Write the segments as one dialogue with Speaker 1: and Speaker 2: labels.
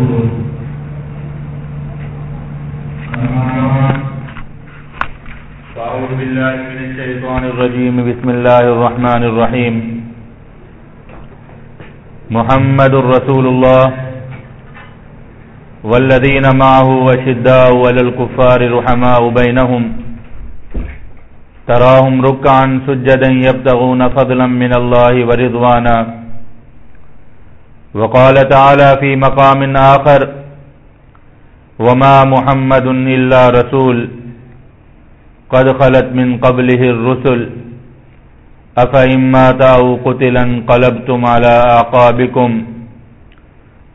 Speaker 1: ورسوله بالله من الشيطان الرجيم. بسم الله الرحمن الرحيم. محمد رسول الله. والذين معه وشداء ولا الكفار رحماء بينهم. تراهم ركعا سجدا يبتغون فضلا من الله ورضوانا. وقال تعالى في مقام آخر وما محمد إلا رسول قد خلت من قبله الرسل. أفإن مات أو قتلا انقلبتم على أعقابكم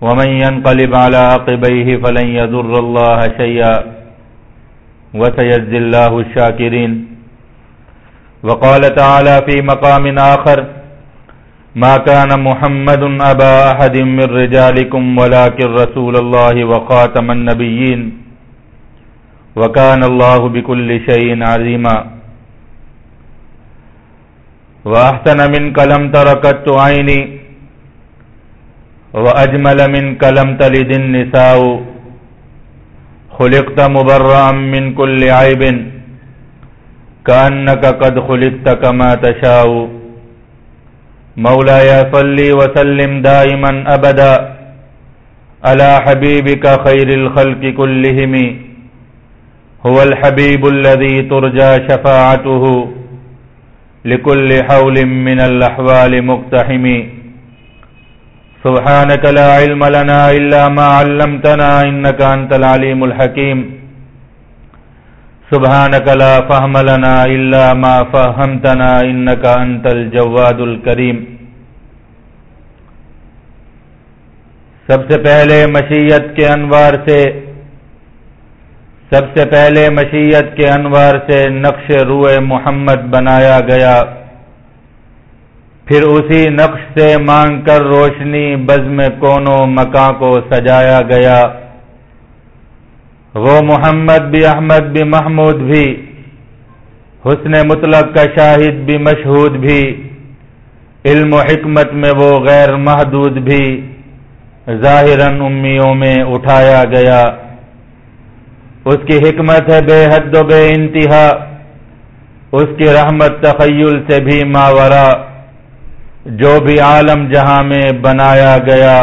Speaker 1: ومن ينقلب على عقبيه فلن يضر الله شيئا وسيجزي الله الشاكرين. وقال تعالى في مقام آخر ما كان محمد أبا أحد من رجالكم، ولكن رسول الله وخاتم النبيين. وكان الله بكل شيء عظيما وأحسن منك لم تركت عيني. وأجمل منك لم تلد النساء. خلقت مبرأ من كل عيب. كأنك قد خلقت كما تشاء. مولاي صلي وسلم دائما أبدا. على حبيبك خير الخلق كلهم. هو الحبيب الذي ترجى شفاعته. لكل حول من الأحوال مقتحم. سبحانك لا علم لنا إلا ما علمتنا إنك أنت العليم الحكيم. سبحانك لا فهم لنا إلا ما فهمتنا إنك أنت الجواد الكريم. سب سے پہلے مشیت کے انوار سے، سب سے پہلے مشیت کے انوار سے نقش روئے محمد بنایا گیا۔ پھر اسی نقش سے مانگ کر روشنی بزم کونوں مکاں کو سجایا گیا۔ وہ محمد بھی احمد بھی محمود بھی، حسن مطلق کا شاہد بھی، مشہود بھی، علم و حکمت میں وہ غیر محدود بھی ظاہراً امیوں میں اٹھایا گیا۔ اس کی حکمت ہے بے حد و بے انتہا، اس کی رحمت تخیل سے بھی ماورا، جو بھی عالم جہاں میں بنایا گیا،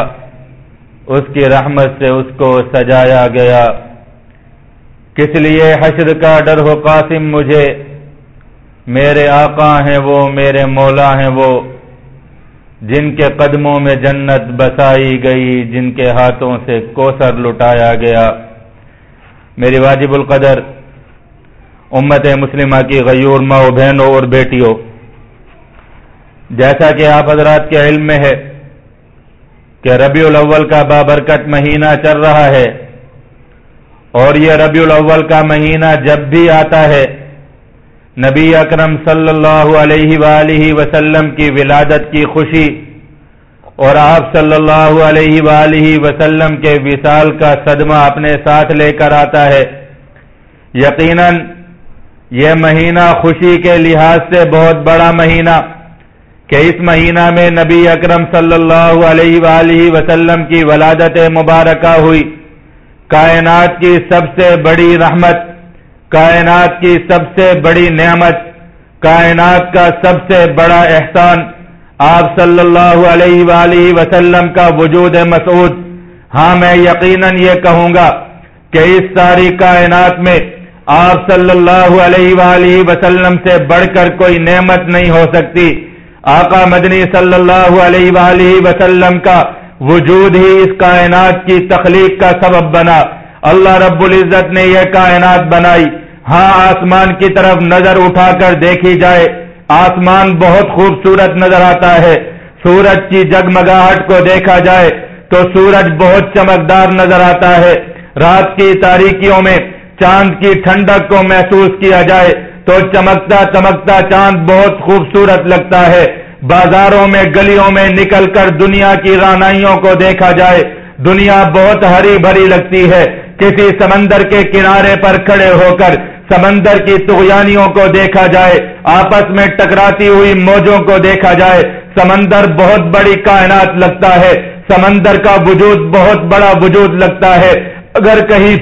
Speaker 1: اس کی رحمت سے اس کو سجایا گیا۔ کس لیے حشر کا ڈر ہو قاسم مجھے؟ میرے آقا ہیں وہ، میرے مولا ہیں وہ۔ جن کے قدموں میں جنت بسائی گئی، جن کے ہاتھوں سے کوسر لٹایا گیا۔ میری واجب القدر، امت مسلمہ کی غیور ماں بہنوں اور بیٹیوں۔ جیسا کہ آپ حضرات کے علم میں ہے کہ ربیع الاول کا بابرکت مہینہ چل رہا ہے۔ اور یہ ربیع الاول کا مہینہ جب بھی آتا ہے، نبی اکرم صلی اللہ علیہ وآلہ وسلم کی ولادت کی خوشی اور آپ صلی اللہ علیہ وآلہ وسلم کے وصال کا صدمہ اپنے ساتھ لے کر آتا ہے۔ یقیناً یہ مہینہ خوشی کے لحاظ سے بہت بڑا مہینہ کہ اس مہینہ میں نبی اکرم صلی اللہ علیہ وآلہ وسلم کی ولادت مبارکہ ہوئی۔ کائنات کی سب سے بڑی رحمت، کائنات کی سب سے بڑی نعمت، کائنات کا سب سے بڑا احسان۔ آپ صلی اللہ علیہ وآلہ وسلم کا وجود مسعود۔ ہاں میں یقیناً یہ کہوں گا کہ اس ساری کائنات میں آپ صلی اللہ علیہ وآلہ وسلم سے بڑھ کر کوئی نعمت نہیں ہو سکتی۔ آقا مدنی صلی اللہ علیہ وآلہ وسلم کا وجود ہی اس کائنات کی تخلیق کا سبب بنا۔ اللہ رب العزت نے یہ کائنات بنائی۔ ہاں آسمان کی طرف نظر اٹھا کر دیکھی جائے۔ آسمان بہت خوبصورت نظر آتا ہے۔ سورج کی جگمگاہٹ کو دیکھا جائے تو سورج بہت چمکدار نظر آتا ہے۔ رات کی تاریکیوں میں چاند کی ٹھنڈک کو محسوس کیا جائے تو چمکتا چمکتا چاند بہت خوبصورت لگتا ہے۔ بازاروں میں، گلیوں میں نکل کر دنیا کی رانائیوں کو دیکھا جائے۔ دنیا بہت ہری بھری لگتی ہے۔ کسی سمندر کے کنارے پر کھڑے ہو کر سمندر کی تغیانیوں کو دیکھا جائے۔ آپس میں ٹکراتی ہوئی موجوں کو دیکھا جائے۔ سمندر بہت بڑی کائنات لگتا ہے۔ سمندر کا وجود بہت بڑا وجود لگتا ہے۔ اگر کہیں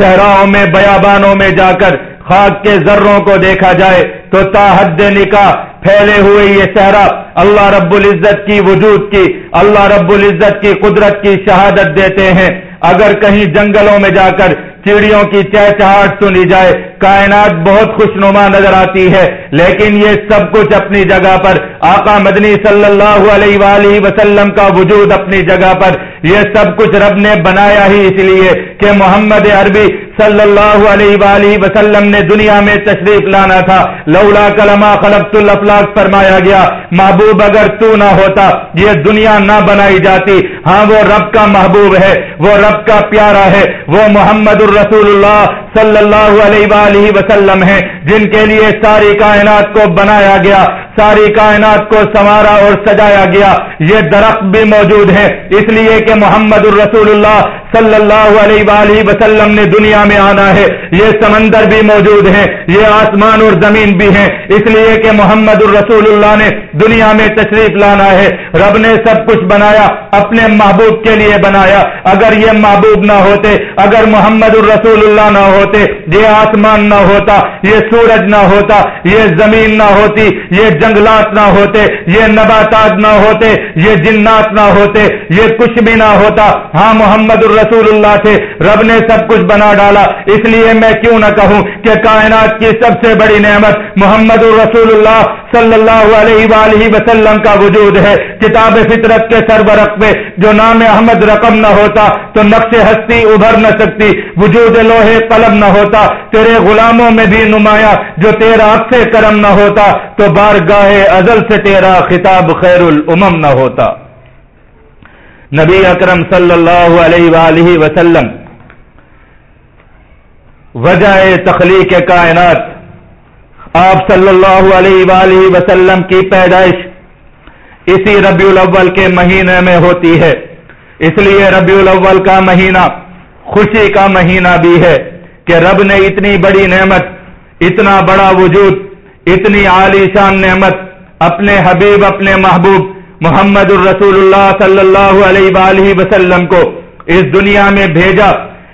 Speaker 1: صحراؤں میں، بیابانوں میں جا کر خاک کے ذروں کو دیکھا جائے تو تاحد نکاح پھیلے ہوئے یہ صحرا اللہ رب العزت کی وجود کی، اللہ رب العزت کی قدرت کی شہادت دیتے ہیں۔ اگر کہیں جنگلوں میں جا کر چڑیوں کی چہچہٹ سنی جائے، کائنات بہت خوشنما نظر آتی ہے۔ لیکن یہ سب کچھ اپنی جگہ پر، آقا مدنی صلی اللہ علیہ وآلہ وسلم کا وجود اپنی جگہ پر، یہ سب کچھ رب نے بنایا ہی اس لیے کہ محمد عربی صلی اللہ علیہ وآلہ وسلم نے دنیا میں تشریف لانا تھا۔ لولا کلمہ خلقت الافلاق فرمایا گیا، محبوب اگر تو نہ ہوتا، یہ دنیا نہ بنائی جاتی۔ ہاں وہ رب کا محبوب ہے، وہ رب کا پیارا ہے، وہ محمد الرسول اللہ صلی اللہ علیہ وآلہ وسلم ہے جن کے لیے ساری کائنات کو بنایا گیا، ساری کائنات کو سنوارا اور سجایا گیا، یہ درخت بھی موجود ہے اس لیے کہ محمد الرسول اللہ صلی اللہ علیہ وآلہ وسلم نے دنیا میں آنا ہے۔ یہ سمندر بھی موجود ہے یہ آسمان اور زمین بھی ہے اس لیے کہ محمد الرسول اللہ نے دنیا میں تشریف لانا ہے۔ رب نے سب کچھ بنایا، اپنے محبوب کے لیے بنایا۔ اگر یہ محبوب نہ ہوتے، اگر محمد الرسول اللہ نہ ہوتے، یہ آسمان نہ ہوتا، یہ سورج نہ ہوتا، یہ زمین نہ ہوتی، یہ جنگلات نہ ہوتے، یہ نباتات نہ ہوتے، یہ جنات نہ ہوتے، یہ کچھ بھی نہ ہوتا۔ ہاں محمد رسول اللہ تھے، رب نے سب کچھ بنا ڈالا۔ اس لیے میں کیوں نہ کہوں کہ کائنات کی سب سے بڑی نعمت محمد الرسول اللہ صلی اللہ علیہ وآلہ وسلم کا وجود ہے۔ کتاب فطرت کے سربرق میں جو نام احمد رقم نہ ہوتا، تو نقش ہستی ابھر نہ سکتی، وجود لوہے قلم نہ ہوتا، تیرے غلاموں میں بھی نمایاں جو تیرا سے کرم نہ ہوتا، تو بارگاہ ازل سے تیرا خطاب خیر الامم نہ ہوتا۔ نبی اکرم صلی اللہ علیہ وآلہ وسلم، وجہ تخلیق کائنات، آپ صلی اللہ علیہ وآلہ وسلم کی پیدائش اسی ربیع الاول کے مہینے میں ہوتی ہے۔ اس لیے ربیع الاول کا مہینہ خوشی کا مہینہ بھی ہے کہ رب نے اتنی بڑی نعمت اتنا بڑا وجود، اتنی عالی شان نعمت، اپنے حبیب، اپنے محبوب محمد الرسول اللہ صلی اللہ علیہ وآلہ وسلم کو اس دنیا میں بھیجا،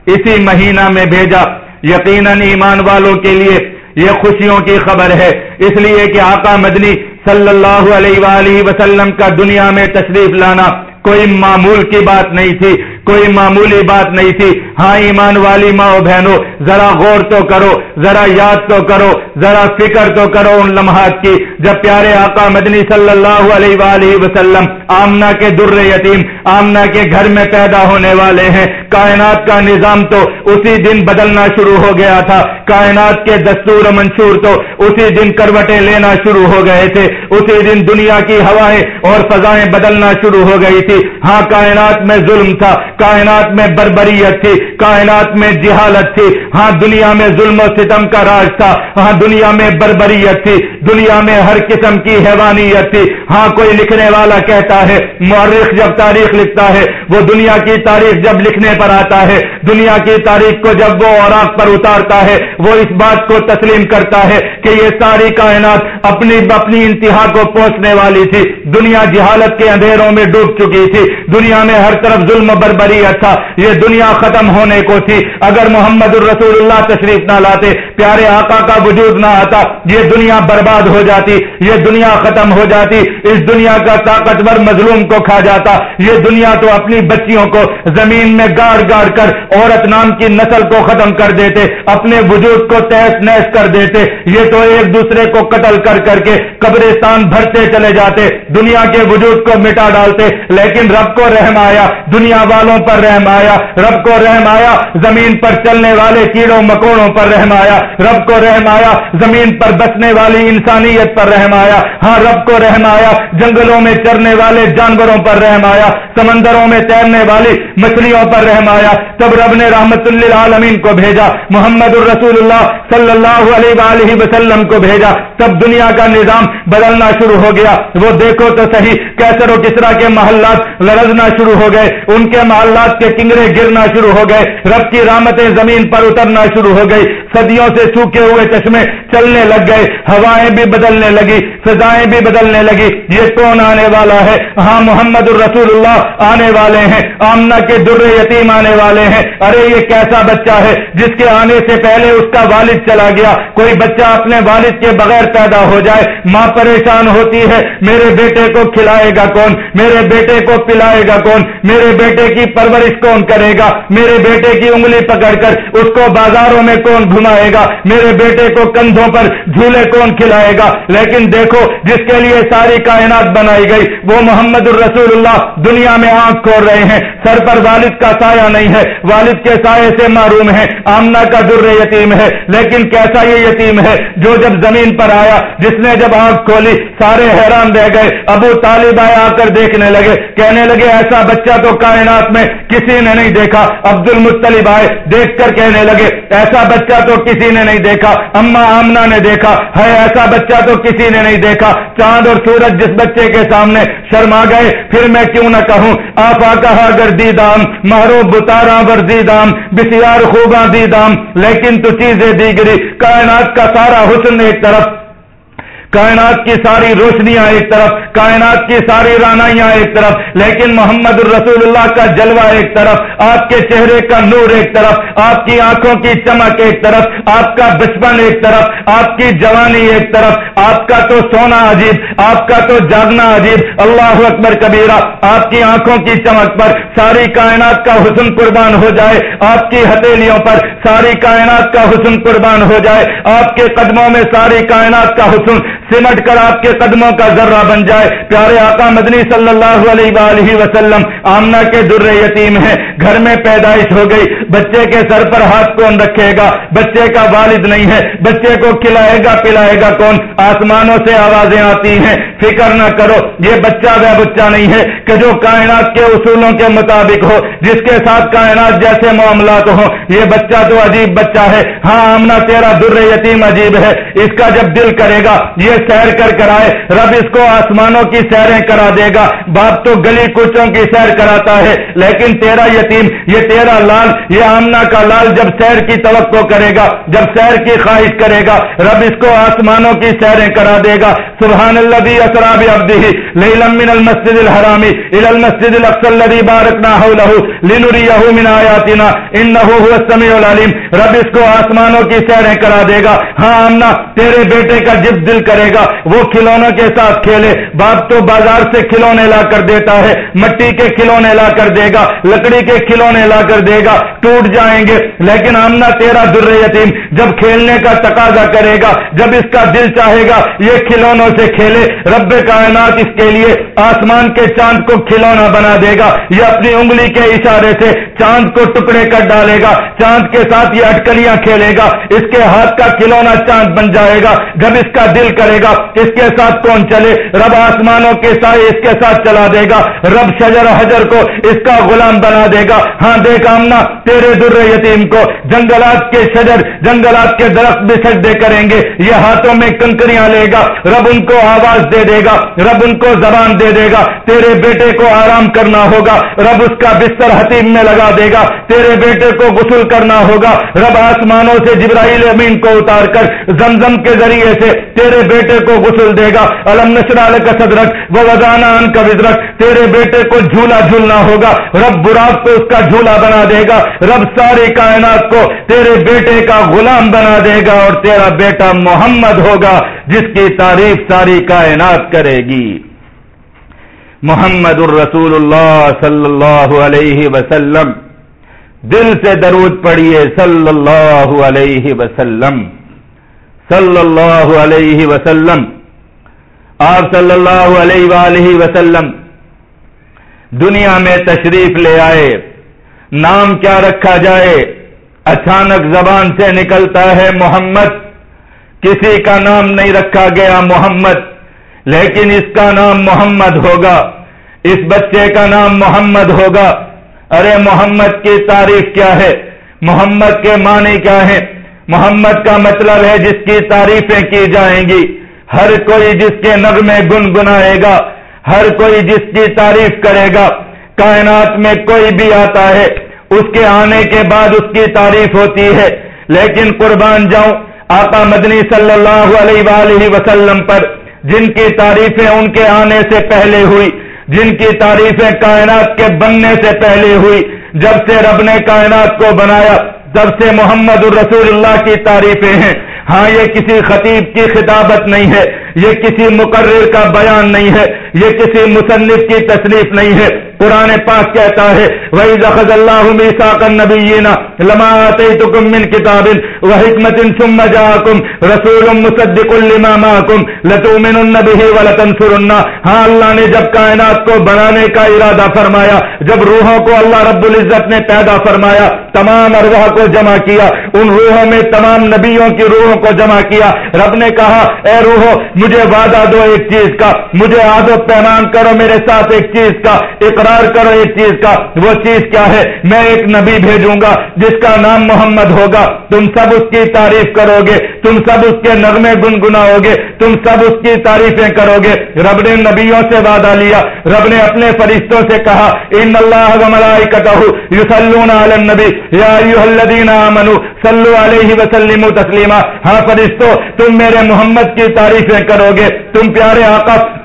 Speaker 1: اسی مہینہ میں بھیجا۔ یقیناً ایمان والوں کے لیے یہ خوشیوں کی خبر ہے۔ اس لیے کہ آقا مدنی صلی اللہ علیہ وآلہ وسلم کا دنیا میں تشریف لانا کوئی معمول کی بات نہیں تھی، کوئی معمولی بات نہیں تھی۔ ہاں ایمان والی ماں بہنوں ذرا غور تو کرو، ذرا یاد تو کرو، ذرا فکر تو کرو ان لمحات کی۔ جب پیارے آقا مدنی صلی اللہ علیہ وآلہ وسلم آمنا کے در یتیم آمنا کے گھر میں پیدا ہونے والے ہیں، کائنات کا نظام تو اسی دن بدلنا شروع ہو گیا تھا۔ کائنات کے دستور منشور تو اسی دن کروٹیں لینا شروع ہو گئے تھے۔ اسی دن دنیا کی ہوائیں اور فضائیں بدلنا شروع ہو گئی تھی۔ ہاں کائنات میں ظلم تھا، کائنات میں بربریت تھی۔ کائنات میں جہالت تھی۔ ہاں دنیا میں ظلم و ستم کا راج تھا۔ ہاں دنیا میں بربریت تھی۔ دنیا میں ہر قسم کی حیوانیت تھی۔ ہاں کوئی لکھنے والا کہتا ہے، مورخ جب تاریخ لکھتا ہے، وہ دنیا کی تاریخ جب لکھنے پر آتا ہے، دنیا کی تاریخ کو جب وہ اوراق پر اتارتا ہے، وہ اس بات کو تسلیم کرتا ہے کہ یہ ساری کائنات اپنی اپنی انتہا کو پہنچنے والی تھی۔ دنیا جہالت کے اندھیروں میں ڈوب چکی تھی۔ دنیا میں ہر طرف ظلم بربری اچھا یہ دنیا ختم ہونے کو تھی۔ اگر محمد الرسول اللہ تشریف نہ لاتے، پیارے آقا کا وجود نہ آتا، یہ دنیا برباد ہو جاتی، یہ دنیا ختم ہو جاتی۔ اس دنیا کا طاقتور مظلوم کو کھا جاتا۔ یہ دنیا تو اپنی بچیوں کو زمین میں گاڑ گاڑ کر عورت نام کی نسل کو ختم کر دیتے، اپنے وجود کو تحس نحس کر دیتے۔ یہ تو ایک دوسرے کو قتل کر کر کے قبرستان بھرتے چلے جاتے، دنیا کے وجود کو مٹا ڈالتے، لیکن رب کو رحم آیا، دنیا والوں پر رحم آیا، رب کو رحم آیا، زمین پر چلنے والے کیڑوں مکوڑوں پر رحم آیا، رب کو رحم آیا، زمین پر بسنے والی انسانیت پر رحم آیا ہاں رب کو رحم آیا، جنگلوں میں چرنے والے جانوروں پر رحم آیا، سمندروں میں تیرنے والی مچھلیوں پر رحم آیا، تب رب نے رحمت اللہ کو بھیجا، محمد الرسول اللہ صلی اللہ علیہ وآلہ وسلم کو بھیجا، تب دنیا کا نظام بدلنا شروع ہو گیا۔ وہ دیکھو تو صحیح کیسر و کسرا کے محلات لرزنا شروع ہو گئے۔ ان کے محلات کے کنگرے گرنا شروع ہو گئے۔ رب کی رامتیں زمین پر اترنا شروع ہو گئی۔ صدیوں سے سوکھے ہوئے چشمے چلنے لگ گئے۔ ہوائیں بھی بدلنے لگی فضائیں بھی بدلنے لگی۔ یہ کون آنے والا ہے؟ ہاں محمد الرسول اللہ آنے والے ہیں۔ آمنا کے در یتیم آنے والے ہیں۔ ارے، یہ کیسا بچہ ہے؟ جس کے آنے سے پہلے اس کا والد چلا گیا۔ کوئی بچہ اپنے والد کے بغیر پیدا ہو جائے، ماں پریشان ہوتی ہے، میرے بیٹے کو کھلائے گا کون؟ میرے بیٹے کو پلائے گا کون؟ میرے بیٹے کی پرورش کون کرے گا؟ میرے بیٹے کی انگلی پکڑ کر اس کو بازاروں میں کون گھمائے گا؟ میرے بیٹے کو کندھوں پر جھولے کون کھلائے گا؟ لیکن دیکھو، جس کے لیے ساری کائنات بنائی گئی، وہ محمد الرسول اللہ دنیا میں آنکھ کھول رہے ہیں۔ سر پر والد کا سایہ نہیں ہے، والد کے سائے سے معروم ہے آمنا کا در یتیم ہے۔ لیکن کیسا یہ یتیم ہے؟ جو جب زمین پر آیا جس نے جب آنکھ کھولی، سارے حیران رہ گئے۔ ابو طالب آئے آ کر دیکھنے لگے۔ کہنے لگے، ایسا بچہ تو کائنات میں کسی نے نہیں دیکھا۔ عبد المطلب آئے دیکھ کر کہنے لگے، ایسا بچہ تو کسی نے نہیں دیکھا۔ اما آمنا نے دیکھا۔ ہے ایسا بچہ تو کسی نے نہیں دیکھا۔ چاند اور سورج جس بچے کے سامنے شرما گئے، پھر میں کیوں نہ کہوں، آپ کہا گر دی دام مارو بتارا ورزی دام، بسیار خوباں دی دام، لیکن تو چیزیں دیگری، کائنات کا سارا حسن ایک طرف۔ کائنات کی ساری روشنیاں ایک طرف، کائنات کی ساری رانائیاں ایک طرف، لیکن محمد الرسول اللہ کا جلوہ ایک طرف، آپ کے چہرے کا نور ایک طرف، آپ کی آنکھوں کی چمک ایک طرف، آپ کا بچپن ایک طرف، آپ کی جوانی ایک طرف، آپ کا تو سونا عجیب، آپ کا تو جاگنا عجیب، اللہ اکبر کبیرہ، آپ کی آنکھوں کی چمک پر ساری کائنات کا حسن قربان ہو جائے، آپ کی ہتھیلیوں پر ساری کائنات کا حسن قربان ہو جائے، آپ کے قدموں میں ساری کائنات کا حسن سمٹ کر آپ کے قدموں کا ذرہ بن جائے۔ پیارے آقا مدنی صلی اللہ علیہ وآلہ وسلم آمنا کے در یتیم ہے گھر میں پیدائش ہو گئی۔ بچے کے سر پر ہاتھ کون رکھے گا؟ بچے کا والد نہیں ہے۔ بچے کو کھلائے گا، پلائے گا کون؟ آسمانوں سے آوازیں آتی ہیں۔ فکر نہ کرو، یہ بچہ وہ بچہ نہیں ہے کہ جو کائنات کے اصولوں کے مطابق ہو، جس کے ساتھ کائنات جیسے معاملات ہوں۔ یہ بچہ تو عجیب بچہ ہے۔ ہاں آمنا تیرا در یتیم عجیب ہے۔ اس کا جب دل کرے گا، یہ سیر کر کر آئے، رب اس کو آسمانوں کی سیریں کرا دے گا۔ باپ تو گلی کوچوں کی سیر کراتا ہے، لیکن تیرا یتیم، یہ تیرا لال، یہ آمنا کا لال جب سیر کی توقع کرے گا، جب سیر کی خواہش کرے گا، رب اس کو آسمانوں کی سیریں کرا دے گا۔ سبحان اللہ اسراب ابدی لیلم من المسجد الحرامی الى المسجد الاقصى الذي باركنا حوله لنريه من آیاتنا انه هو السميع العليم رب اس کو آسمانوں کی سیریں کرا دے گا۔ ہاں آمنا تیرے بیٹے کا جب دل کرے کرے گا، وہ کھلونوں کے ساتھ کھیلے۔ باپ تو بازار سے کھلونے لا کر دیتا ہے، مٹی کے کھلونے لا کر دے گا، لکڑی کے کھلونے لا کر دے گا، ٹوٹ جائیں گے۔ لیکن آمنا تیرا در یتیم جب کھیلنے کا تقاضا کرے گا، جب اس کا دل چاہے گا، یہ کھلونوں سے کھیلے۔ رب کائنات اس کے لیے آسمان کے چاند کو کھلونا بنا دے گا۔ یہ اپنی انگلی کے اشارے سے چاند کو ٹکڑے کر ڈالے گا۔ چاند کے ساتھ یہ اٹکلیاں کھیلے گا۔ اس کے ہاتھ کا کھلونا چاند بن جائے گا۔ جب اس کا دل کرے گا، اس کے ساتھ کون چلے؟ رب آسمانوں کے سائے اس کے ساتھ چلا دے گا۔ رب شجر حجر کو اس کا غلام بنا دے گا۔ ہاں دیکھ آمنا تیرے در یتیم کو جنگلات کے شجر، جنگلات کے درخت بھی سجدے کریں گے۔ یہ ہاتھوں میں کنکریاں لے گا۔ رب ان کو آواز دے دے گا۔ رب ان کو زبان دے دے گا۔ تیرے بیٹے کو آرام کرنا ہوگا۔ رب اس کا بستر حتیم میں لگا دے گا۔ تیرے بیٹے کو غسل کرنا ہوگا۔ رب آسمانوں سے جبرائیل امین کو اتار کر زمزم کے ذریعے سے تیرے بیٹے بیٹے کو غسل دے گا۔ الم نشرال کا صدرک، وہ وزانہ ان کا وزرک۔ تیرے بیٹے کو جھولا جھولنا ہوگا۔ رب براق کو اس کا جھولا بنا دے گا۔ رب ساری کائنات کو تیرے بیٹے کا غلام بنا دے گا اور تیرا بیٹا محمد ہوگا، جس کی تعریف ساری کائنات کرے گی۔ محمد الرسول اللہ صلی اللہ علیہ وسلم۔ دل سے درود پڑھیے صلی اللہ علیہ وسلم۔ صلی اللہ علیہ وسلم۔ آپ صلی اللہ علیہ وآلہ وسلم، دنیا میں تشریف لے آئے، نام کیا رکھا جائے؟ اچانک زبان سے نکلتا ہے محمد۔ کسی کا نام نہیں رکھا گیا محمد، لیکن اس کا نام محمد ہوگا۔ اس بچے کا نام محمد ہوگا۔ ارے محمد کی تعریف کیا ہے؟ محمد کے معنی کیا ہے محمد کا مطلب ہے جس کی تعریفیں کی جائیں گی۔ ہر کوئی جس کے نغمے گنگنائے گا، ہر کوئی جس کی تعریف کرے گا۔ کائنات میں کوئی بھی آتا ہے، اس کے آنے کے بعد اس کی تعریف ہوتی ہے۔ لیکن قربان جاؤں، آقا مدنی صلی اللہ علیہ وآلہ وسلم پر، جن کی تعریفیں ان کے آنے سے پہلے ہوئی، جن کی تعریفیں کائنات کے بننے سے پہلے ہوئی، جب سے رب نے کائنات کو بنایا تب سے محمد الرسول اللہ کی تعریفیں ہیں۔ ہاں یہ کسی خطیب کی خطابت نہیں ہے۔ یہ کسی مقرر کا بیان نہیں ہے۔ یہ کسی مصنف کی تصنیف نہیں ہے۔ قرآن پاک کہتا ہے وہی زخذ اللہ نبینا لما آتیتکم من کتاب و حکمت ثم جاکم رسول مصدق لما ماکم لتؤمنن به ولتنصرن ہاں اللہ نے جب کائنات کو بنانے کا ارادہ فرمایا، جب روحوں کو اللہ رب العزت نے پیدا فرمایا، تمام ارواح کو جمع کیا، ان روحوں میں تمام نبیوں کی روحوں کو جمع کیا، رب نے کہا، اے روحو، مجھے وعدہ دو ایک چیز کا، مجھے عادت پیمان کرو میرے ساتھ ایک چیز کا، اقرار کرو ایک چیز کا، وہ چیز کیا ہے؟ میں ایک نبی بھیجوں گا جس کا نام محمد ہوگا۔ تم سب اس کی تعریف کرو گے، تم سب اس کے نغمے گنگناؤ گے، تم سب اس کی تعریفیں کرو گے۔ رب نے نبیوں سے وعدہ لیا، رب نے اپنے فرشتوں سے کہا، ان اللہ ملائکتہ یصلون علی النبی۔ یا ایھا الذین آمنوا صلوا علیہ وسلموا تسلیما۔ ہاں فرشتوں تم میرے محمد کی تعریفیں کرو گے۔ تم پیارے آقا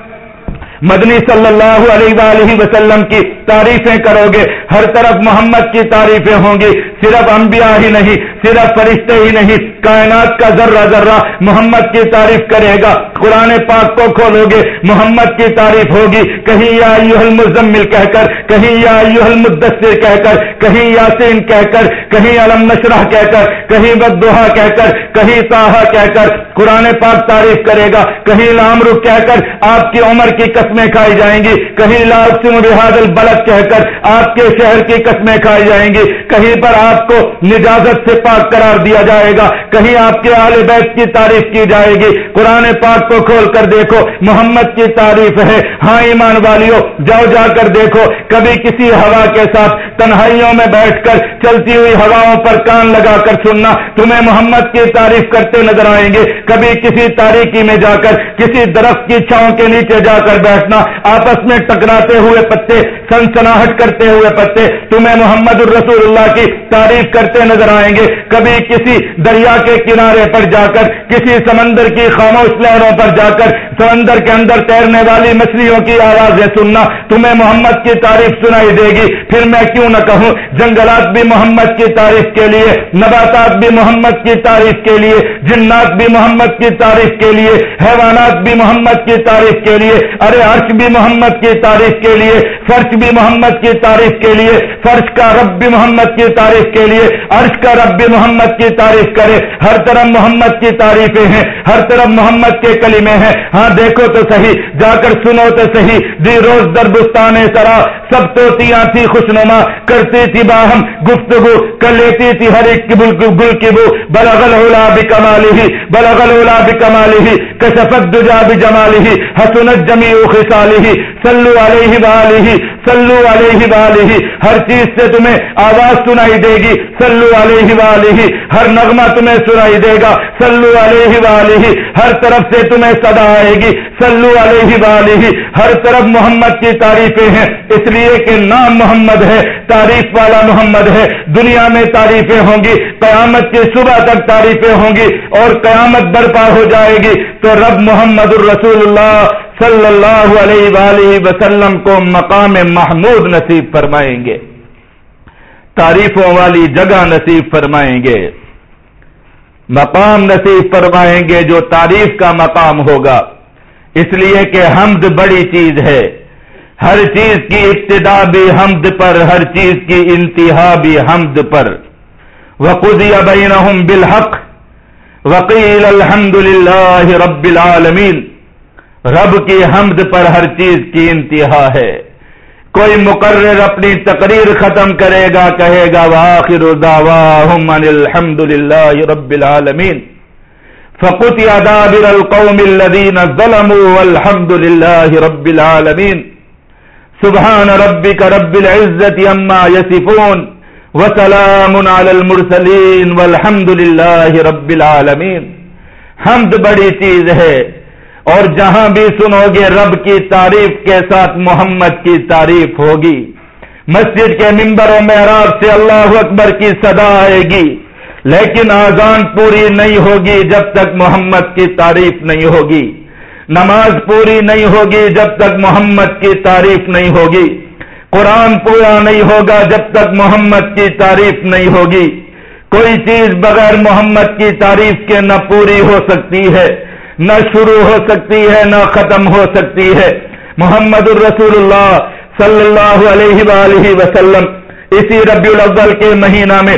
Speaker 1: مدنی صلی اللہ علیہ وآلہ وسلم کی تعریفیں کرو گے۔ ہر طرف محمد کی تعریفیں ہوں گی۔ صرف انبیاء ہی نہیں، صرف فرشتے ہی نہیں، کائنات کا ذرہ ذرہ محمد کی تعریف کرے گا۔ قرآن پاک کو کھولو گے، محمد کی تعریف ہوگی۔ کہیں یا المزمل کہہ کر، کہیں یا المدثر کہہ کر، کہیں یاسین کہہ کر، کہیں علم نشرہ کہہ کر، کہیں بدوہا کہہ کر، کہیں تاہا کہہ کر۔ قرآن پاک تعریف کرے گا۔ کہیں لامرخ کہہ کر، آپ کی عمر کی قسمیں کھائی جائیں گی۔ کہیں لال سم بحاد البلد کہہ کر آپ کے شہر کی قسمیں کھائی جائیں گی۔ کہیں پر آپ کو نجازت سے پاک قرار دیا جائے گا۔ کہیں آپ کے آل بیت کی تعریف کی جائے گی۔ قرآن پاک کو کھول کر دیکھو، محمد کی تعریف ہے۔ ہاں ایمان والیوں جاؤ جا کر دیکھو۔ کبھی کسی ہوا کے ساتھ تنہائیوں میں بیٹھ کر چلتی ہوئی ہواؤں پر کان لگا کر سننا، تمہیں محمد کی تعریف کرتے نظر آئیں گے۔ کبھی کسی تاریخی میں جا کر، کسی درخت کی چھاؤں کے نیچے جا کر بیٹھنا۔ آپس میں ٹکراتے ہوئے پتے سنسناہٹ کرتے ہوئے پتے تمہیں محمد الرسول اللہ کی تعریف کرتے نظر آئیں گے۔ کبھی کسی دریا کے کنارے پر جا کر، کسی سمندر کی خاموش لہروں پر جا کر، سمندر کے اندر تیرنے والی مچھلیوں کی آوازیں سننا تمہیں محمد کی تعریف سنائی دے گی۔ پھر میں کیوں نہ کہوں، جنگلات بھی محمد کی تعریف کے لیے، نباتات بھی محمد کی تعریف کے لیے، جنات بھی محمد کی تعریف کے لیے، حیوانات بھی محمد کی تعریف کے لیے، ارے عرش بھی محمد کی تعریف کے لیے، فرش بھی محمد کی تعریف کے لیے، فرش کا رب محمد کی تعریف کے لیے، عرش کا رب محمد کی تعریف کرے۔ ہر طرف محمد کی تعریفیں ہیں، ہر طرف محمد کے کلمے ہیں۔ ہاں دیکھو تو صحیح، جا کر سنو تو صحیح۔ دی روز دربستان سرا، سب تو تھی خوشنما۔ کرتی تھی باہم گفتگو، کر لیتی تھی ہر ایک گل کی بو۔ بلغل اولا بھی کمالی ہی بلغل اولا بھی کمالی ہی کشفت دجا بھی جمالی ہی حسنت جمی خسالی ہی سلو علیہ والی سلو علیہ والہ ہر چیز سے تمہیں آواز سنائی دے گی۔ سلو علیہ والہ ہر نغمہ تمہیں سنائی دے گا۔ سلو علیہ والہ ہر طرف سے تمہیں صدا آئے گی۔ سلو علیہ والہ ہر طرف محمد کی تعریفیں ہیں۔ اس لیے کہ نام محمد ہے، تعریف والا محمد ہے۔ دنیا میں تعریفیں ہوں گی، قیامت کی صبح تک تعریفیں ہوں گی اور قیامت برپا ہو جائے گی۔ تو رب محمد الرسول اللہ صلی اللہ علیہ وآلہ وسلم کو مقام محمود نصیب فرمائیں گے۔ تعریفوں والی جگہ نصیب فرمائیں گے۔ مقام نصیب فرمائیں گے جو تعریف کا مقام ہوگا۔ اس لیے کہ حمد بڑی چیز ہے۔ ہر چیز کی ابتدا بھی حمد پر، ہر چیز کی انتہا بھی حمد پر۔ وقضی بینہم بالحق۔ وقیل الحمد للہ رب العالمین۔ رب کی حمد پر ہر چیز کی انتہا ہے۔ کوئی مقرر اپنی تقریر ختم کرے گا، کہے گا واخر دعواہم ان الحمد للہ رب العالمین۔ فقط دابر القوم الذین ظلموا والحمد للہ رب العالمین۔ سبحان ربک رب العزت اما یسفون وسلام علی المرسلین والحمد للہ رب العالمین۔ حمد بڑی چیز ہے۔ اور جہاں بھی سنو گے رب کی تعریف کے ساتھ محمد کی تعریف ہوگی۔ مسجد کے ممبروں میں عراب سے اللہ اکبر کی صدا آئے گی۔ لیکن آزان پوری نہیں ہوگی جب تک محمد کی تعریف نہیں ہوگی۔ نماز پوری نہیں ہوگی جب تک محمد کی تعریف نہیں ہوگی۔ قرآن پورا نہیں ہوگا جب تک محمد کی تعریف نہیں ہوگی۔ کوئی چیز بغیر محمد کی تعریف کے نہ پوری ہو سکتی ہے۔ نہ شروع ہو سکتی ہے، نہ ختم ہو سکتی ہے۔ محمد الرسول اللہ صلی اللہ علیہ وآلہ وسلم اسی ربیع الاول کے مہینہ میں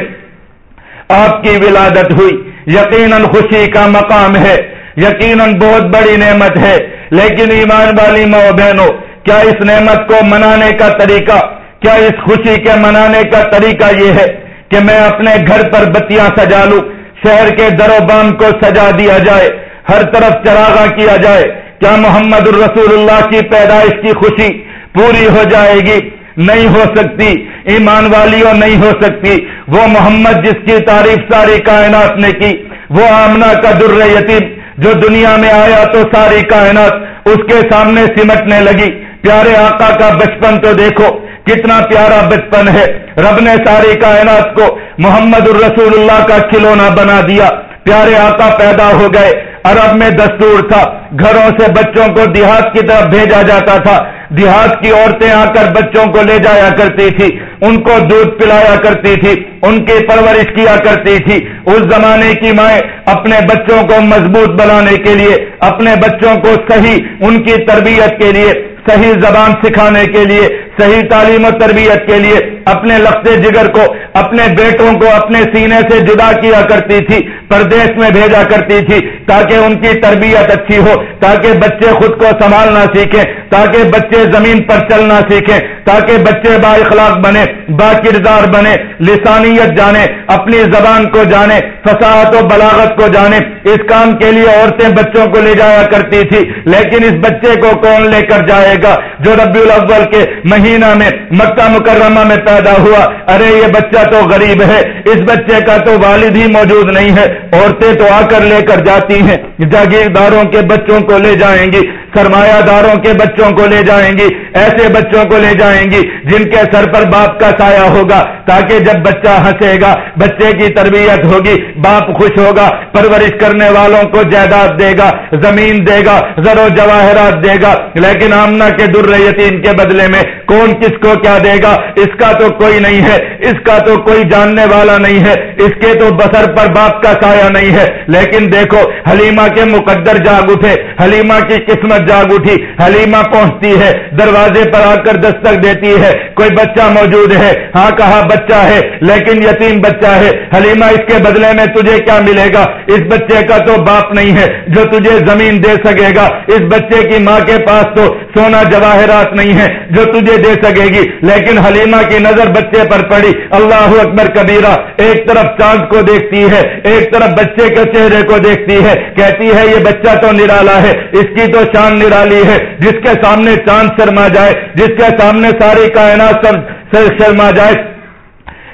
Speaker 1: آپ کی ولادت ہوئی۔ یقیناً خوشی کا مقام ہے۔ یقیناً بہت بڑی نعمت ہے۔ لیکن ایمان والی ماں بہنوں، کیا اس نعمت کو منانے کا طریقہ، کیا اس خوشی کے منانے کا طریقہ یہ ہے کہ میں اپنے گھر پر بتیاں سجا لوں، شہر کے در و بام کو سجا دیا جائے۔ ہر طرف چراغا کیا جائے، کیا محمد الرسول اللہ کی پیدائش کی خوشی پوری ہو جائے گی؟ نہیں ہو سکتی، ایمان والیوں نہیں ہو سکتی۔ وہ محمد جس کی تعریف ساری کائنات نے کی، وہ آمنا کا در یتیم جو دنیا میں آیا تو ساری کائنات اس کے سامنے سمٹنے لگی۔ پیارے آقا کا بچپن تو دیکھو، کتنا پیارا بچپن ہے۔ رب نے ساری کائنات کو محمد الرسول اللہ کا کھلونا بنا دیا۔ پیارے آقا پیدا ہو گئے۔ عرب میں دستور تھا، گھروں سے بچوں کو دیہات کی طرف بھیجا جاتا تھا۔ دیہات کی عورتیں آ کر بچوں کو لے جایا کرتی تھی، ان کو دودھ پلایا کرتی تھی، ان کی پرورش کیا کرتی تھی۔ اس زمانے کی مائیں اپنے بچوں کو مضبوط بنانے کے لیے، اپنے بچوں کو صحیح، ان کی تربیت کے لیے، صحیح زبان سکھانے کے لیے، صحیح تعلیم و تربیت کے لیے اپنے لفتے جگر کو، اپنے بیٹوں کو اپنے سینے سے جدا کیا کرتی تھی، پردیش میں بھیجا کرتی تھی۔ تاکہ ان کی تربیت اچھی ہو، تاکہ بچے خود کو سنبھالنا سیکھیں، تاکہ بچے زمین پر چلنا سیکھیں، تاکہ بچے با اخلاق بنے، با کردار بنے، لسانیت جانے، اپنی زبان کو جانے، فساحت و بلاغت کو جانے۔ اس کام کے لیے عورتیں بچوں کو لے جایا کرتی تھی، لیکن اس بچے کو کون لے کر جائے گا؟ جو ربیع الاول کے مہینہ میں مکہ مکرمہ میں پیدا ہوا۔ ارے، یہ بچہ تو غریب ہے، اس بچے کا تو والد ہی موجود نہیں ہے۔ عورتیں تو آ کر لے کر جاتی ہیں، جاگیرداروں کے بچوں کو لے جائیں گی سرمایہ داروں کے بچوں کو لے جائیں گی، ایسے بچوں کو لے جائیں گی جن کے سر پر باپ کا سایہ ہوگا، تاکہ جب بچہ ہنسے گا، بچے کی تربیت ہوگی، باپ خوش ہوگا، پرورش کرنے والوں کو جائیداد دے گا، زمین دے گا، زر و جواہرات دے گا۔ لیکن آمنا کے در یتیم کے بدلے میں کون کس کو کیا دے گا؟ اس کا تو کوئی نہیں ہے، اس کا تو کوئی جاننے والا نہیں ہے، اس کے تو بسر پر باپ کا سایہ نہیں ہے۔ لیکن دیکھو حلیمہ کے مقدر جاگ اٹھے۔ حلیمہ کی قسمت جاگ اٹھی۔ حلیمہ پہنچتی ہے، دروازے پر آ کر دستک دیتی ہے۔ کوئی بچہ موجود ہے۔ ہاں کہا، بچہ ہے، لیکن یتیم بچہ ہے۔ حلیمہ، اس کے بدلے میں تجھے کیا ملے گا؟ اس بچے کا تو باپ نہیں ہے، جو تجھے زمین دے سکے گا۔ اس بچے کی ماں کے پاس تو سونا جواہرات نہیں ہے، جو تجھے دے سکے گی۔ لیکن حلیمہ کی نظر بچے پر پڑی۔ اللہ اکبر کبیرہ، ایک طرف چاند کو دیکھتی ہے، ایک طرف بچے کے چہرے کو دیکھتی ہے۔ کہتی ہے، یہ بچہ تو نرالا ہے، اس کی تو شان نرالی ہے۔ جس کے سامنے چاند شرما جائے، جس کے سامنے ساری کائنات شرما جائے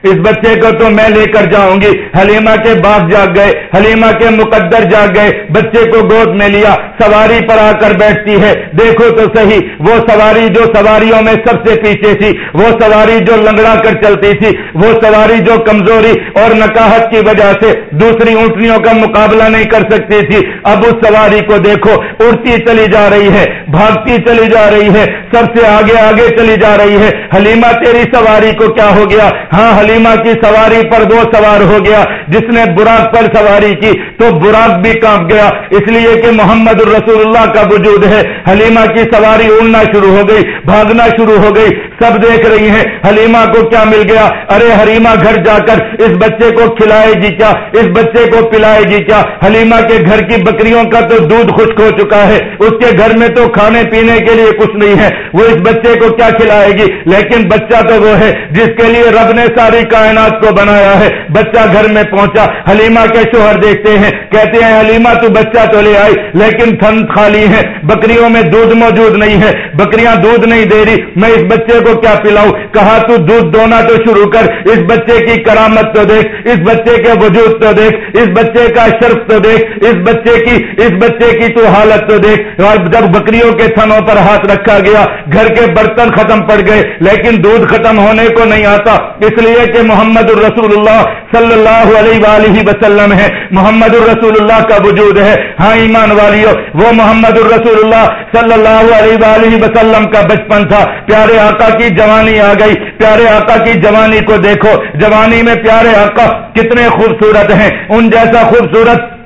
Speaker 1: اس بچے کو تو میں لے کر جاؤں گی۔ حلیمہ کے باپ جاگ گئے، حلیمہ کے مقدر جاگ گئے۔ بچے کو گود میں لیا، سواری پر آ کر بیٹھتی ہے۔ دیکھو تو صحیح، وہ سواری جو سواریوں میں سب سے پیچھے تھی، وہ سواری جو لنگڑا کر چلتی تھی، وہ سواری جو کمزوری اور نکاہت کی وجہ سے دوسری اونٹنیوں کا مقابلہ نہیں کر سکتی تھی۔ اب اس سواری کو دیکھو، اڑتی چلی جا رہی ہے، بھاگتی چلی جا رہی ہے، سب سے آگے آگے چلی جا رہی ہے۔ حلیمہ، تیری سواری کو کیا ہو گیا؟ ہاں حلیمہ کی سواری پر وہ سوار ہو گیا، جس نے براق پر سواری کی، تو براق بھی کانپ گیا۔ اس لیے کہ محمد الرسول اللہ کا وجود ہے۔ حلیمہ کی سواری اڑنا شروع ہو گئی، بھاگنا شروع ہو گئی۔ سب دیکھ رہی ہیں، حلیمہ کو کیا مل گیا؟ ارے حلیمہ گھر جا کر، اس بچے کو کھلائے گی کیا؟ اس بچے کو پلائے گی کیا؟ حلیمہ کے گھر کی بکریوں کا تو دودھ خشک ہو چکا ہے۔ اس کے گھر میں تو کھانے پینے کے لیے کچھ نہیں ہے۔ وہ اس بچے کو کیا کھلائے گی؟ لیکن بچہ تو وہ ہے، جس کے لیے رب نے سارے ساری کائنات کو بنایا ہے۔ بچہ گھر میں پہنچا۔ حلیمہ کے شوہر دیکھتے ہیں۔ کہتے ہیں، حلیمہ، تو بچہ تو لے آئی، لیکن تھن خالی ہے بکریوں میں دودھ موجود نہیں ہے۔ بکریاں دودھ نہیں دے رہی۔ میں اس بچے کو کیا پلاؤں؟ کہا، تو دودھ دونا تو شروع کر۔ اس بچے کی کرامت تو دیکھ۔ اس بچے کے وجود تو دیکھ۔ اس بچے کا شرف تو دیکھ۔ اس بچے کی، اس بچے کی تو حالت تو دیکھ۔ اور جب بکریوں کے تھنوں پر ہاتھ رکھا گیا، گھر کے برتن ختم پڑ گئے، لیکن دودھ ختم ہونے کو نہیں آتا۔ اس لیے کہ محمد الرسول اللہ صلی اللہ علیہ وآلہ وسلم ہے۔ محمد الرسول اللہ کا وجود ہے۔ ہاں ایمان والیوں وہ محمد الرسول اللہ صلی اللہ علیہ وآلہ وسلم کا بچپن تھا۔ پیارے آقا کی جوانی آ گئی۔ پیارے آقا کی جوانی کو دیکھو۔ جوانی میں پیارے آقا کتنے خوبصورت ہیں۔ ان جیسا خوبصورت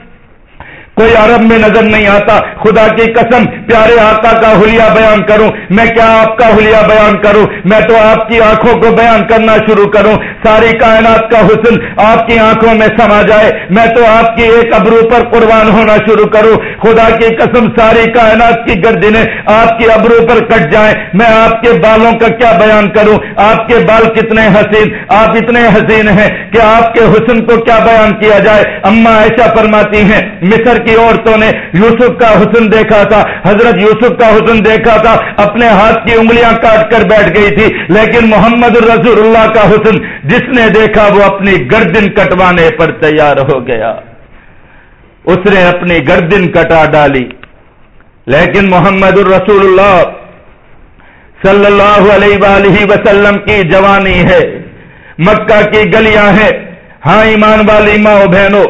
Speaker 1: کوئی عرب میں نظر نہیں آتا، خدا کی قسم، پیارے آقا کا حلیہ بیان کروں۔ میں کیا آپ کا حلیہ بیان کروں؟ میں تو آپ کی آنکھوں کو بیان کرنا شروع کروں۔ ساری کائنات کا حسن آپ کی آنکھوں میں سما جائے۔ میں تو آپ کی ایک ابرو پر قربان ہونا شروع کروں۔ خدا کی قسم، ساری کائنات کی گردنیں آپ کی ابرو پر کٹ جائیں۔ میں آپ کے بالوں کا کیا بیان کروں؟ آپ کے بال کتنے حسین، آپ اتنے حسین ہیں کہ آپ کے حسن کو کیا بیان کیا جائے؟ اما ایسا فرماتی ہیں، مصر کی عورتوں نے یوسف کا حسن دیکھا تھا، حضرت یوسف کا حسن دیکھا تھا، اپنے ہاتھ کی انگلیاں کاٹ کر بیٹھ گئی تھی، لیکن محمد الرسول اللہ کا حسن جس نے دیکھا وہ اپنی گردن کٹوانے پر تیار ہو گیا۔ اس نے اپنی گردن کٹا ڈالی۔ لیکن محمد الرسول اللہ صلی اللہ علیہ وآلہ وسلم کی جوانی ہے، مکہ کی گلیاں ہیں۔ ہاں ایمان والی ماں بہنوں،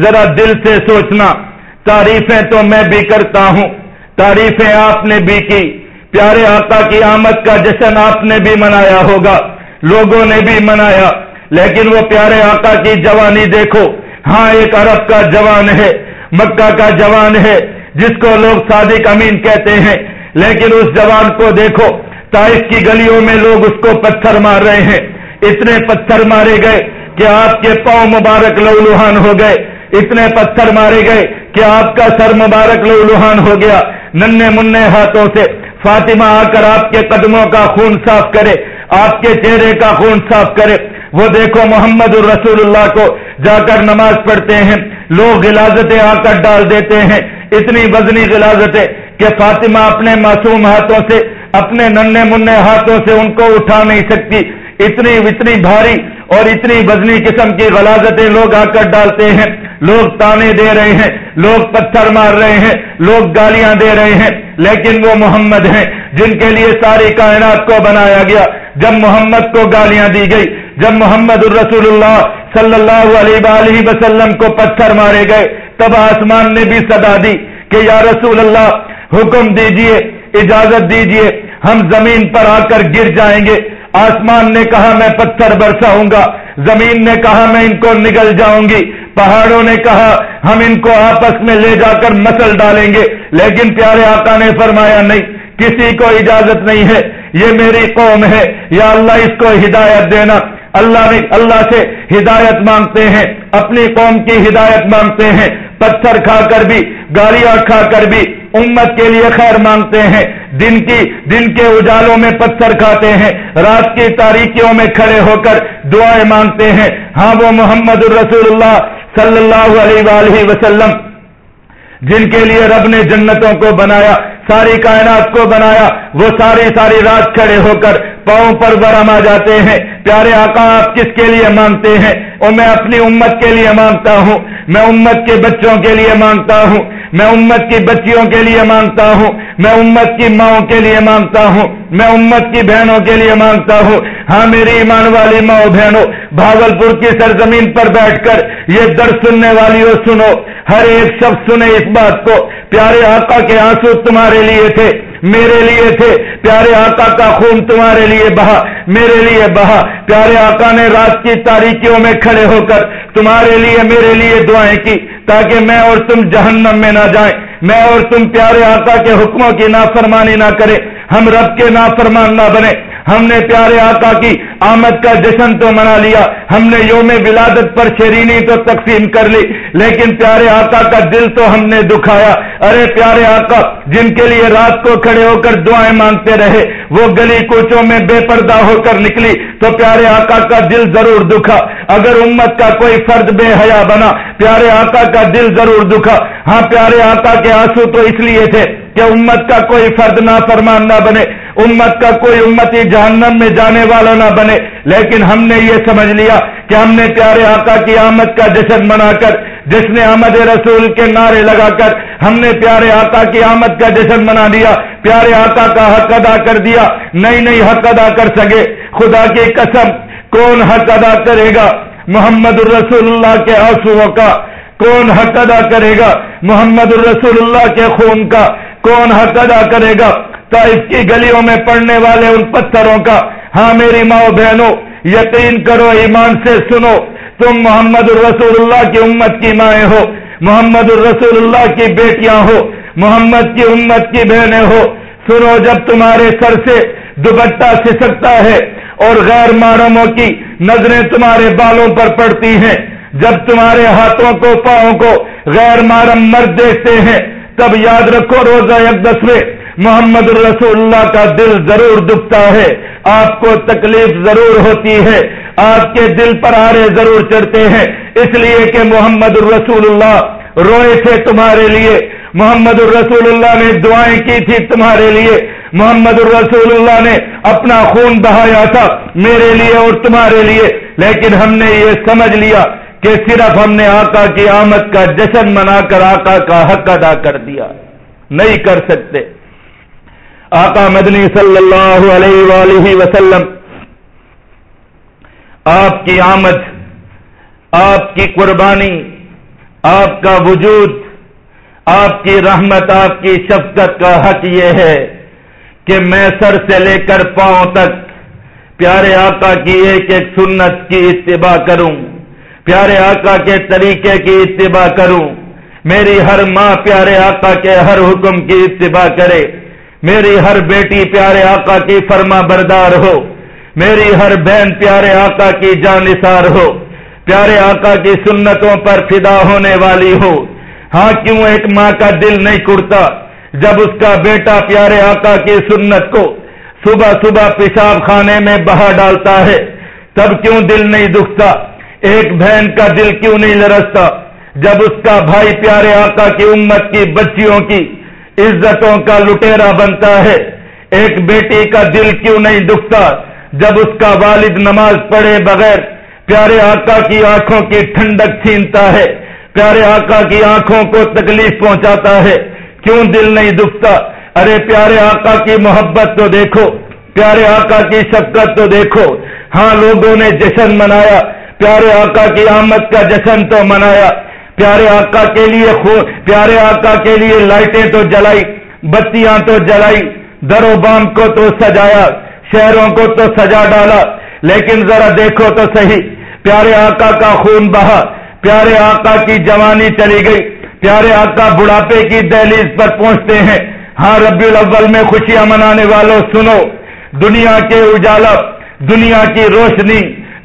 Speaker 1: ذرا دل سے سوچنا۔ تعریفیں تو میں بھی کرتا ہوں۔ تعریفیں آپ نے بھی کی۔ پیارے آقا کی آمد کا جشن آپ نے بھی منایا ہوگا۔ لوگوں نے بھی منایا۔ لیکن وہ پیارے آقا کی جوانی دیکھو۔ ہاں ایک عرب کا جوان ہے، مکہ کا جوان ہے، جس کو لوگ صادق امین کہتے ہیں۔ لیکن اس جوان کو دیکھو۔ تائف کی گلیوں میں لوگ اس کو پتھر مار رہے ہیں۔ اتنے پتھر مارے گئے کہ آپ کے پاؤں مبارک لو لوہان ہو گئے۔ اتنے پتھر مارے گئے کہ آپ کا سر مبارک لو لوہان ہو گیا۔ ننے منہ ہاتھوں سے فاطمہ آ کر آپ کے قدموں کا خون صاف کرے، آپ کے چہرے کا خون صاف کرے۔ وہ دیکھو محمد الرسول اللہ کو جا کر نماز پڑھتے ہیں، لوگ غلازتیں آ کر ڈال دیتے ہیں۔ اتنی وزنی غلازتیں کہ فاطمہ اپنے معصوم ہاتھوں سے، اپنے ننے منہ ہاتھوں سے ان کو اٹھا نہیں سکتی۔ اتنی اتنی بھاری اور اتنی وزنی قسم کی غلازتیں لوگ آ کر ڈالتے ہیں۔ لوگ تانے دے رہے ہیں، لوگ پتھر مار رہے ہیں، لوگ گالیاں دے رہے ہیں۔ لیکن وہ محمد ہیں، جن کے لیے ساری کائنات کو بنایا گیا۔ جب محمد کو گالیاں دی گئی، جب محمد الرسول اللہ صلی اللہ علیہ وآلہ وسلم کو پتھر مارے گئے، تب آسمان نے بھی صدا دی کہ یا رسول اللہ، حکم دیجیے اجازت دیجیے، ہم زمین پر آ کر گر جائیں گے۔ آسمان نے کہا، میں پتھر برساؤں گا۔ زمین نے کہا، میں ان کو نگل جاؤں گی۔ پہاڑوں نے کہا، ہم ان کو آپس میں لے جا کر مسل ڈالیں گے۔ لیکن پیارے آقا نے فرمایا، نہیں، کسی کو اجازت نہیں ہے۔ یہ میری قوم ہے۔ یا اللہ، اس کو ہدایت دینا۔ اللہ نے اللہ سے ہدایت مانگتے ہیں۔ اپنی قوم کی ہدایت مانگتے ہیں۔ پتھر کھا کر بھی گاڑیاں کھا کر بھی۔ امت کے لیے خیر مانگتے ہیں۔ دن کی دن کے اجالوں میں پتھر کھاتے ہیں۔ رات کی تاریخیوں میں کھڑے ہو کر دعائیں مانگتے ہیں۔ ہاں وہ محمد الرسول اللہ صلی اللہ علیہ وآلہ وسلم، جن کے لیے رب نے جنتوں کو بنایا، ساری کائنات کو بنایا، وہ ساری ساری رات کھڑے ہو کر پاؤں پر برم آ جاتے ہیں۔ پیارے آقا، آپ کس کے لیے مانگتے ہیں؟ اور میں اپنی امت کے لیے مانگتا ہوں۔ میں امت کے بچوں کے لیے مانگتا ہوں۔ میں امت کی بچیوں کے لیے مانگتا ہوں۔ میں امت کی ماؤں کے لیے مانگتا ہوں۔ میں امت کی بہنوں کے لیے مانگتا ہوں۔ ہاں میری ایمان والی ماؤں بہنوں بھاگل پور کی سرزمین پر بیٹھ کر یہ درد سننے والی ہو سنو۔ ہر ایک شخص سنے اس بات کو۔ پیارے آقا کے آنسو تمہارے لیے تھے۔ میرے لیے تھے۔ پیارے آقا کا خون تمہارے لیے بہا۔ میرے لیے بہا۔ پیارے آقا نے رات کی تاریخیوں میں کھڑے ہو کر تمہارے لیے میرے لیے دعائیں کی تاکہ میں اور تم جہنم میں نہ جائیں۔ میں اور تم پیارے آقا کے حکموں کی نافرمانی نہ کریں۔ ہم رب کے نافرمان نہ بنے ہم نے پیارے آقا کی آمد کا جشن تو منا لیا۔ ہم نے یوم ولادت پر شرینی تو تقسیم کر لی، لیکن پیارے آقا کا دل تو ہم نے دکھایا۔ ارے پیارے آقا، جن کے لیے رات کو کھڑے ہو کر دعائیں مانگتے رہے، وہ گلی کوچوں میں بے پردہ ہو کر نکلی، تو پیارے آقا کا دل ضرور دکھا۔ اگر امت کا کوئی فرد بے حیا بنا، پیارے آقا کا دل ضرور دکھا۔ ہاں پیارے آقا کے آنسو تو اس لیے تھے کہ امت کا کوئی فرد نہ فرمان نہ بنے۔ امت کا کوئی امتی جہنم میں جانے والا نہ بنے۔ لیکن ہم نے یہ سمجھ لیا کہ ہم نے پیارے آقا کی آمد کا جشن منا کر، جس نے احمد رسول کے نعرے لگا کر ہم نے پیارے آقا کی آمد کا جشن منا دیا۔ پیارے آقا کا حق ادا کر دیا۔ نئی نئی حق ادا کر سکے۔ خدا کی قسم، کون حق ادا کرے گا؟ محمد الرسول اللہ کے آنسو کا۔ کون حق ادا کرے گا؟ محمد الرسول اللہ کے خون کا۔ کون حق ادا کرے گا؟ تو اس کی گلیوں میں پڑنے والے ان پتھروں کا ہاں میری ماؤ بہنوں، یقین کرو، ایمان سے سنو، تم محمد الرسول اللہ کی امت کی مائیں ہو، محمد الرسول اللہ کی بیٹیاں ہو، محمد کی امت کی بہنیں ہو۔ سنو جب تمہارے سر سے دوپٹہ سسکتا ہے اور غیر محرموں کی نظریں تمہارے بالوں پر پڑتی ہیں، جب تمہارے ہاتھوں کو، پاؤں کو غیر محرم مرد دیکھتے ہیں، تب یاد رکھو روزہ یک دسویں محمد الرسول اللہ کا دل ضرور دکھتا ہے، آپ کو تکلیف ضرور ہوتی ہے، آپ کے دل پر آرے ضرور چڑھتے ہیں۔ اس لیے کہ محمد الرسول اللہ روئے تھے تمہارے لیے۔ محمد الرسول اللہ نے دعائیں کی تھی تمہارے لیے۔ محمد الرسول اللہ نے اپنا خون بہایا تھا میرے لیے اور تمہارے لیے۔ لیکن ہم نے یہ سمجھ لیا کہ صرف ہم نے آقا کی آمد کا جشن منا کر آقا کا حق ادا کر دیا۔ نہیں کر سکتے۔ آقا مدنی صلی اللہ علیہ وآلہ وسلم، آپ کی آمد، آپ کی قربانی، آپ کا وجود، آپ کی رحمت، آپ کی شفقت کا حق یہ ہے کہ میں سر سے لے کر پاؤں تک پیارے آقا کی ایک ایک سنت کی اتباع کروں، پیارے آقا کے طریقے کی اتباع کروں، میری ہر ماں پیارے آقا کے ہر حکم کی اتباع کرے۔ میری ہر بیٹی پیارے آقا کی فرما بردار ہو۔ میری ہر بہن پیارے آقا کی جانثار ہو۔ پیارے آقا کی سنتوں پر فدا ہونے والی ہو۔ ہاں کیوں ایک ماں کا دل نہیں کڑتا جب اس کا بیٹا پیارے آقا کی سنت کو صبح صبح پیشاب خانے میں بہا ڈالتا ہے۔ تب کیوں دل نہیں دکھتا؟ ایک بہن کا دل کیوں نہیں لرستا جب اس کا بھائی پیارے آقا کی امت کی بچیوں کی عزتوں کا لٹیرا بنتا ہے۔ ایک بیٹی کا دل کیوں نہیں دکھتا؟ جب اس کا والد نماز پڑھے بغیر، پیارے آقا کی آنکھوں کی ٹھنڈک چھینتا ہے۔ پیارے آقا کی آنکھوں کو تکلیف پہنچاتا ہے۔ کیوں دل نہیں دکھتا؟ ارے پیارے آقا کی محبت تو دیکھو۔ پیارے آقا کی شفقت تو دیکھو۔ ہاں لوگوں نے جشن منایا۔ پیارے آقا کی آمد کا جشن تو منایا۔ پیارے آقا کے لیے پیارے آقا کے لیے لائٹیں تو جلائی، بتیاں تو جلائی در و بام کو تو سجایا، شہروں کو تو سجا ڈالا، لیکن ذرا دیکھو تو صحیح، پیارے آقا کا خون بہا، پیارے آقا کی جوانی چلی گئی، پیارے آقا بڑھاپے کی دہلیز پر پہنچتے ہیں۔ ہاں ربی الاول میں خوشیاں منانے والوں سنو، دنیا کے اجالا، دنیا کی روشنی،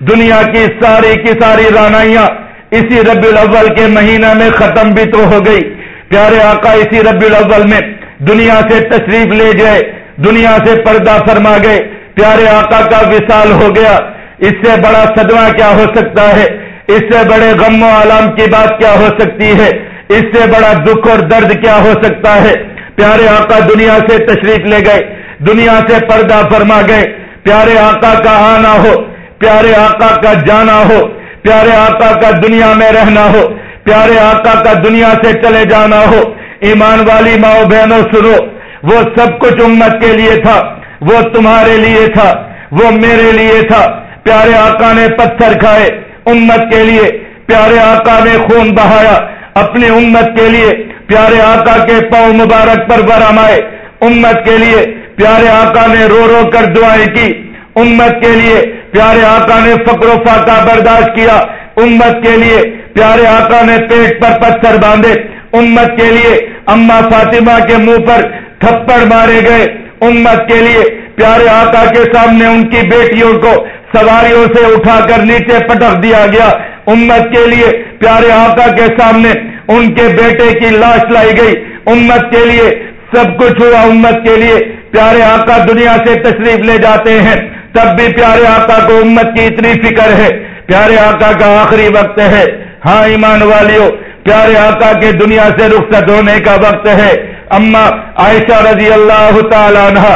Speaker 1: دنیا کی ساری کی ساری رانائیاں اسی ربی الاول کے مہینہ میں ختم بھی تو ہو گئی۔ پیارے آقا، اسی ربی الاول میں دنیا سے تشریف لے جائے دنیا سے پردہ فرما گئے۔ پیارے آقا کا وصال ہو گیا۔ اس سے بڑا صدمہ کیا ہو سکتا ہے؟ اس سے بڑے غم و عالم کی بات کیا ہو سکتی ہے؟ اس سے بڑا دکھ اور درد کیا ہو سکتا ہے؟ پیارے آقا، دنیا سے تشریف لے گئے، دنیا سے پردہ فرما گئے۔ پیارے آقا کا آنا ہو، پیارے آقا کا جانا ہو پیارے آقا کا دنیا میں رہنا ہو، پیارے آقا کا دنیا سے چلے جانا ہو۔ ایمان والی ماؤ بہنوں، سنو، وہ سب کچھ امت کے لیے تھا، وہ تمہارے لیے تھا، وہ میرے لیے تھا۔ پیارے آقا نے پتھر کھائے امت کے لیے، پیارے آقا نے خون بہایا اپنی امت کے لیے۔ پیارے آقا کے پاؤں مبارک پر برہم آئے امت کے لیے۔ پیارے آقا نے رو رو کر دعائیں کی امت کے لیے۔ پیارے آقا نے فکر و فاقہ برداشت کیا امت کے لیے۔ پیارے آقا نے پیٹ پر پتھر باندھے۔ امت کے لیے اما فاطمہ کے منہ پر تھپڑ مارے گئے۔ امت کے لیے پیارے آقا کے سامنے ان کی بیٹیوں کو سواریوں سے اٹھا کر نیچے پٹک دیا گیا۔ امت کے لیے پیارے آقا کے سامنے ان کے بیٹے کی لاش لائی گئی۔ امت کے لیے سب کچھ ہوا۔ امت کے لیے پیارے آقا دنیا سے تشریف لے جاتے ہیں۔ تب بھی پیارے آقا کو امت کی اتنی فکر ہے۔ پیارے آقا کا آخری وقت ہے۔ ہاں ایمان والیوں پیارے آقا کے دنیا سے رخصت ہونے کا وقت ہے۔ اما عائشہ رضی اللہ تعالی عنہ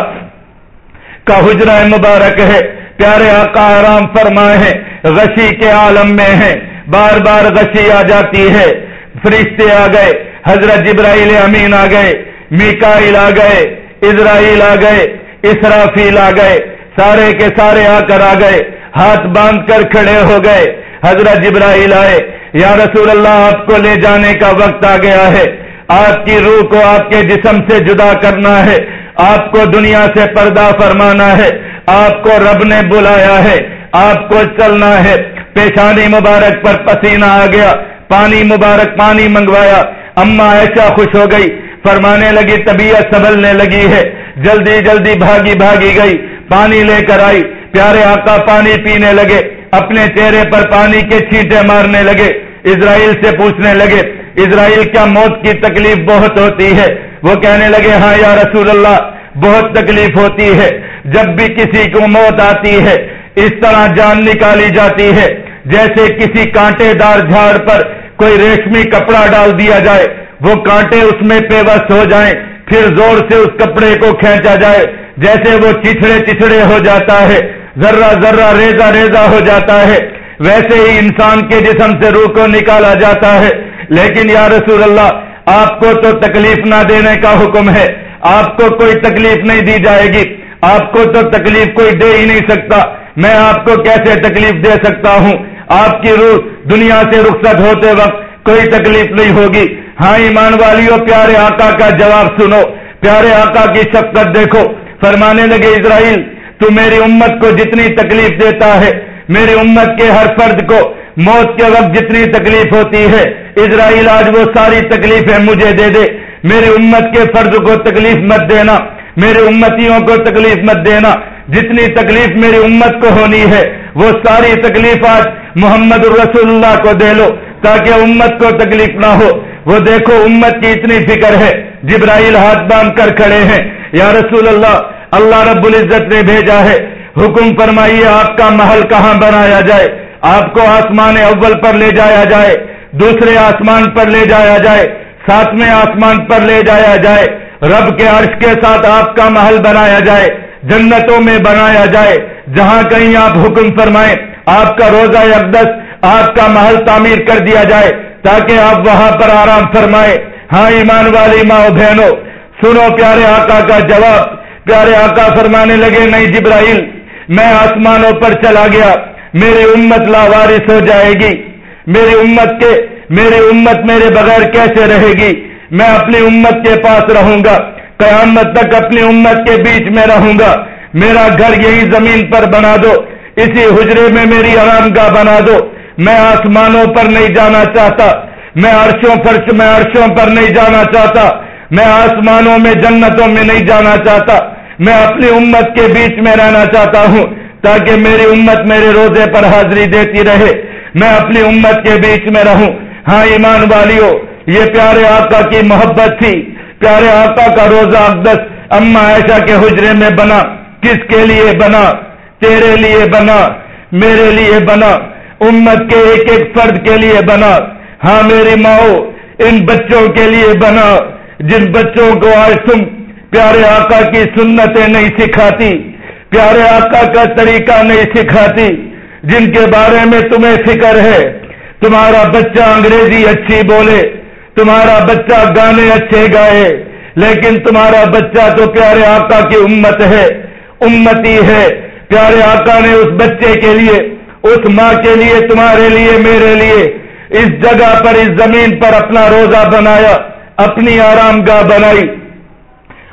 Speaker 1: کا حجرہ مبارک ہے۔ پیارے آقا آرام فرمائے ہیں۔ غشی کے عالم میں ہیں۔ بار بار غشی آ جاتی ہے۔ فرشتے آ گئے۔ حضرت جبرائیل امین آ گئے۔ میکائل آ گئے۔ اسرائیل آ گئے۔ اسرافیل آ گئے۔ سارے کے سارے آ کر آ گئے، ہاتھ باندھ کر کھڑے ہو گئے۔ حضرت جبرائیل آئے، یا رسول اللہ، آپ کو لے جانے کا وقت آ گیا ہے۔ آپ کی روح کو آپ کے جسم سے جدا کرنا ہے۔ آپ کو دنیا سے پردہ فرمانا ہے۔ آپ کو رب نے بلایا ہے۔ آپ کو چلنا ہے۔ پیشانی مبارک پر پسینہ آ گیا۔ پانی مبارک پانی منگوایا۔ اما ایسا خوش ہو گئی۔ فرمانے لگی، طبیعت سنبھلنے لگی ہے۔ جلدی جلدی بھاگی بھاگی گئی، پانی لے کر آئی۔ پیارے آقا پانی پینے لگے، اپنے چہرے پر پانی کے چھینٹے مارنے لگے، اسرائیل سے پوچھنے لگے، اسرائیل کیا موت کی تکلیف بہت ہوتی ہے؟ وہ کہنے لگے ہاں یا رسول اللہ، بہت تکلیف ہوتی ہے۔ جب بھی کسی کو موت آتی ہے، اس طرح جان نکالی جاتی ہے۔ جیسے کسی کانٹے دار جھاڑ پر کوئی ریشمی کپڑا ڈال دیا جائے، وہ کانٹے اس میں پیوست ہو جائیں۔ پھر زور سے اس کپڑے کو کھینچا جائے، جیسے وہ چچڑے چچڑے ہو جاتا ہے، ذرہ ذرہ ریزا ریزا ہو جاتا ہے۔ ویسے ہی انسان کے جسم سے روح کو نکالا جاتا ہے۔ لیکن یا رسول اللہ، آپ کو تو تکلیف نہ دینے کا حکم ہے۔ آپ کو کوئی تکلیف نہیں دی جائے گی۔ آپ کو تو تکلیف کوئی دے ہی نہیں سکتا۔ میں آپ کو کیسے تکلیف دے سکتا ہوں؟ آپ کی روح دنیا سے رخصت ہوتے وقت کوئی تکلیف نہیں ہوگی۔ ہاں ایمان والیوں پیارے آقا کا جواب سنو۔ پیارے آقا کی شفقت دیکھو۔ فرمانے لگے، اسرائیل، تو میری امت کو جتنی تکلیف دیتا ہے، میری امت کے ہر فرد کو موت کے وقت جتنی تکلیف ہوتی ہے، اسرائیل آج وہ ساری تکلیفیں مجھے دے دے۔ میری امت کے فرد کو تکلیف مت دینا۔ میری امتیوں کو تکلیف مت دینا۔ جتنی تکلیف میری امت کو ہونی ہے، وہ ساری تکلیف آج محمد الرسول اللہ کو دے لو، تاکہ امت کو تکلیف نہ ہو۔ وہ دیکھو امت کی اتنی فکر ہے، جبرائیل ہاتھ باندھ کر کھڑے ہیں۔ یا رسول اللہ اللہ رب العزت نے بھیجا ہے، حکم فرمائیے آپ کا محل کہاں بنایا جائے؟ آپ کو آسمان اول پر لے جایا جائے، دوسرے آسمان پر لے جایا جائے، ساتویں آسمان پر لے جایا جائے۔ رب کے عرش کے ساتھ آپ کا محل بنایا جائے، جنتوں میں بنایا جائے۔ جہاں کہیں آپ حکم فرمائیں، آپ کا روزہ اقدس، آپ کا محل تعمیر کر دیا جائے۔ تاکہ آپ وہاں پر آرام فرمائے۔ ہاں ایمان والی ماں بہنوں، سنو پیارے آقا کا جواب۔ پیارے آقا فرمانے لگے، نہیں جبرائیل، میں آسمانوں پر چلا گیا۔ میری امت لاوارث ہو جائے گی۔ میری امت کے، میری امت میرے بغیر کیسے رہے گی؟ میں اپنی امت کے پاس رہوں گا۔ قیامت تک اپنی امت کے بیچ میں رہوں گا۔ میرا گھر یہی زمین پر بنا دو۔ اسی حجرے میں میری آرام گاہ بنا دو۔ میں آسمانوں پر نہیں جانا چاہتا، میں عرشوں فرش میں عرشوں پر نہیں جانا چاہتا، میں آسمانوں میں جنتوں میں نہیں جانا چاہتا، میں اپنی امت کے بیچ میں رہنا چاہتا ہوں، تاکہ میری امت میرے روزے پر حاضری دیتی رہے۔ میں اپنی امت کے بیچ میں رہوں۔ ہاں ایمان والیوں یہ پیارے آقا کی محبت تھی۔ پیارے آقا کا روزہ اقدس اما ایشا کے حجرے میں بنا۔ کس کے لیے بنا؟ تیرے لیے بنا۔ میرے لیے بنا۔ امت کے ایک ایک فرد کے لیے بنا۔ ہاں میری ماؤ ان بچوں کے لیے بنا۔ جن بچوں کو آج تم پیارے آقا کی سنتیں نہیں سکھاتی، پیارے آقا کا طریقہ نہیں سکھاتی۔ جن کے بارے میں تمہیں فکر ہے، تمہارا بچہ انگریزی اچھی بولے، تمہارا بچہ گانے اچھے گائے۔ لیکن تمہارا بچہ تو پیارے آقا کی امت ہے، امتی ہے۔ پیارے آقا نے اس بچے کے لیے اس ماں کے لیے، تمہارے لیے، میرے لیے، اس جگہ پر، اس زمین پر اپنا روزہ بنایا، اپنی آرام گاہ بنائی۔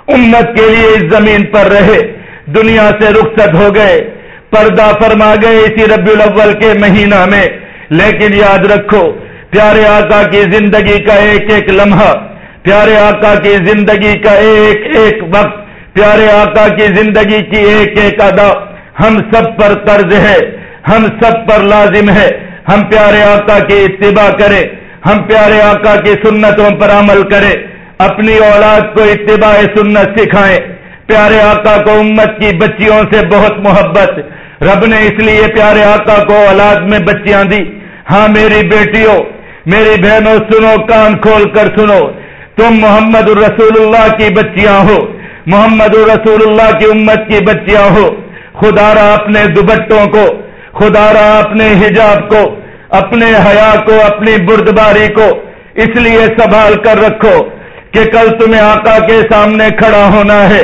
Speaker 1: امت کے لیے اس زمین پر رہے، دنیا سے رخصت ہو گئے، پردہ فرما گئے اسی ربی الاول کے مہینہ میں۔ لیکن یاد رکھو، پیارے آقا کی زندگی کا ایک ایک لمحہ، پیارے آقا کی زندگی کا ایک ایک وقت، پیارے آقا کی زندگی کی ایک ایک ادا، ہم سب پر قرض ہے۔ ہم سب پر لازم ہے۔ ہم پیارے آقا کی اتباع کریں ہم پیارے آقا کی سنتوں پر عمل کریں اپنی اولاد کو اتباع سنت سکھائیں۔ پیارے آقا کو امت کی بچیوں سے بہت محبت۔ رب نے اس لیے پیارے آقا کو اولاد میں بچیاں دی۔ ہاں میری بیٹیوں، میری بہنوں، سنو، کان کھول کر سنو۔ تم محمد الرسول اللہ کی بچیاں ہو۔ محمد الرسول اللہ کی امت کی بچیاں ہو۔ خدا را اپنے دوبٹوں کو خدا را اپنے حجاب کو، اپنے حیا کو، اپنی بردباری کو اس لیے سنبھال کر رکھو کہ کل تمہیں آقا کے سامنے کھڑا ہونا ہے۔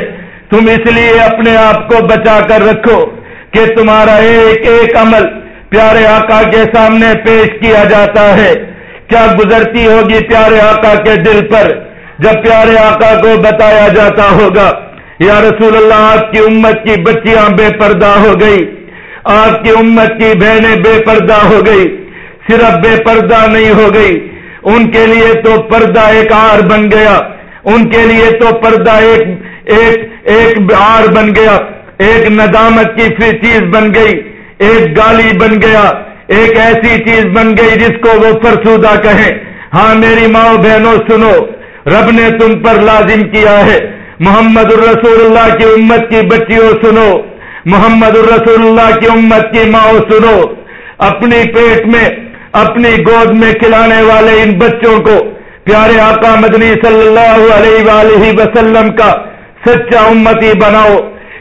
Speaker 1: تم اس لیے اپنے آپ کو بچا کر رکھو کہ تمہارا ایک ایک عمل پیارے آقا کے سامنے پیش کیا جاتا ہے۔ کیا گزرتی ہوگی پیارے آقا کے دل پر؟ جب پیارے آقا کو بتایا جاتا ہوگا، یا رسول اللہ، آپ کی امت کی بچیاں بے پردہ ہو گئی۔ آپ کی امت کی بہنیں بے پردہ ہو گئی، صرف بے پردہ نہیں ہو گئی۔ ان کے لیے تو پردہ ایک آر بن گیا۔ ان کے لیے تو پردہ ایک ایک ایک آر بن گیا۔ ایک ندامت کی چیز بن گئی۔ ایک گالی بن گیا۔ ایک ایسی چیز بن گئی جس کو وہ فرسودہ کہیں۔ ہاں میری ماں بہنوں، سنو، رب نے تم پر لازم کیا ہے۔ محمد الرسول اللہ کی امت کی بچیوں، سنو۔ محمد الرسول اللہ کی امت کی ماں سنو۔ اپنی پیٹ میں، اپنی گود میں کھلانے والے ان بچوں کو، پیارے آقا مدنی صلی اللہ علیہ وآلہ وسلم کا سچا امتی بناؤ۔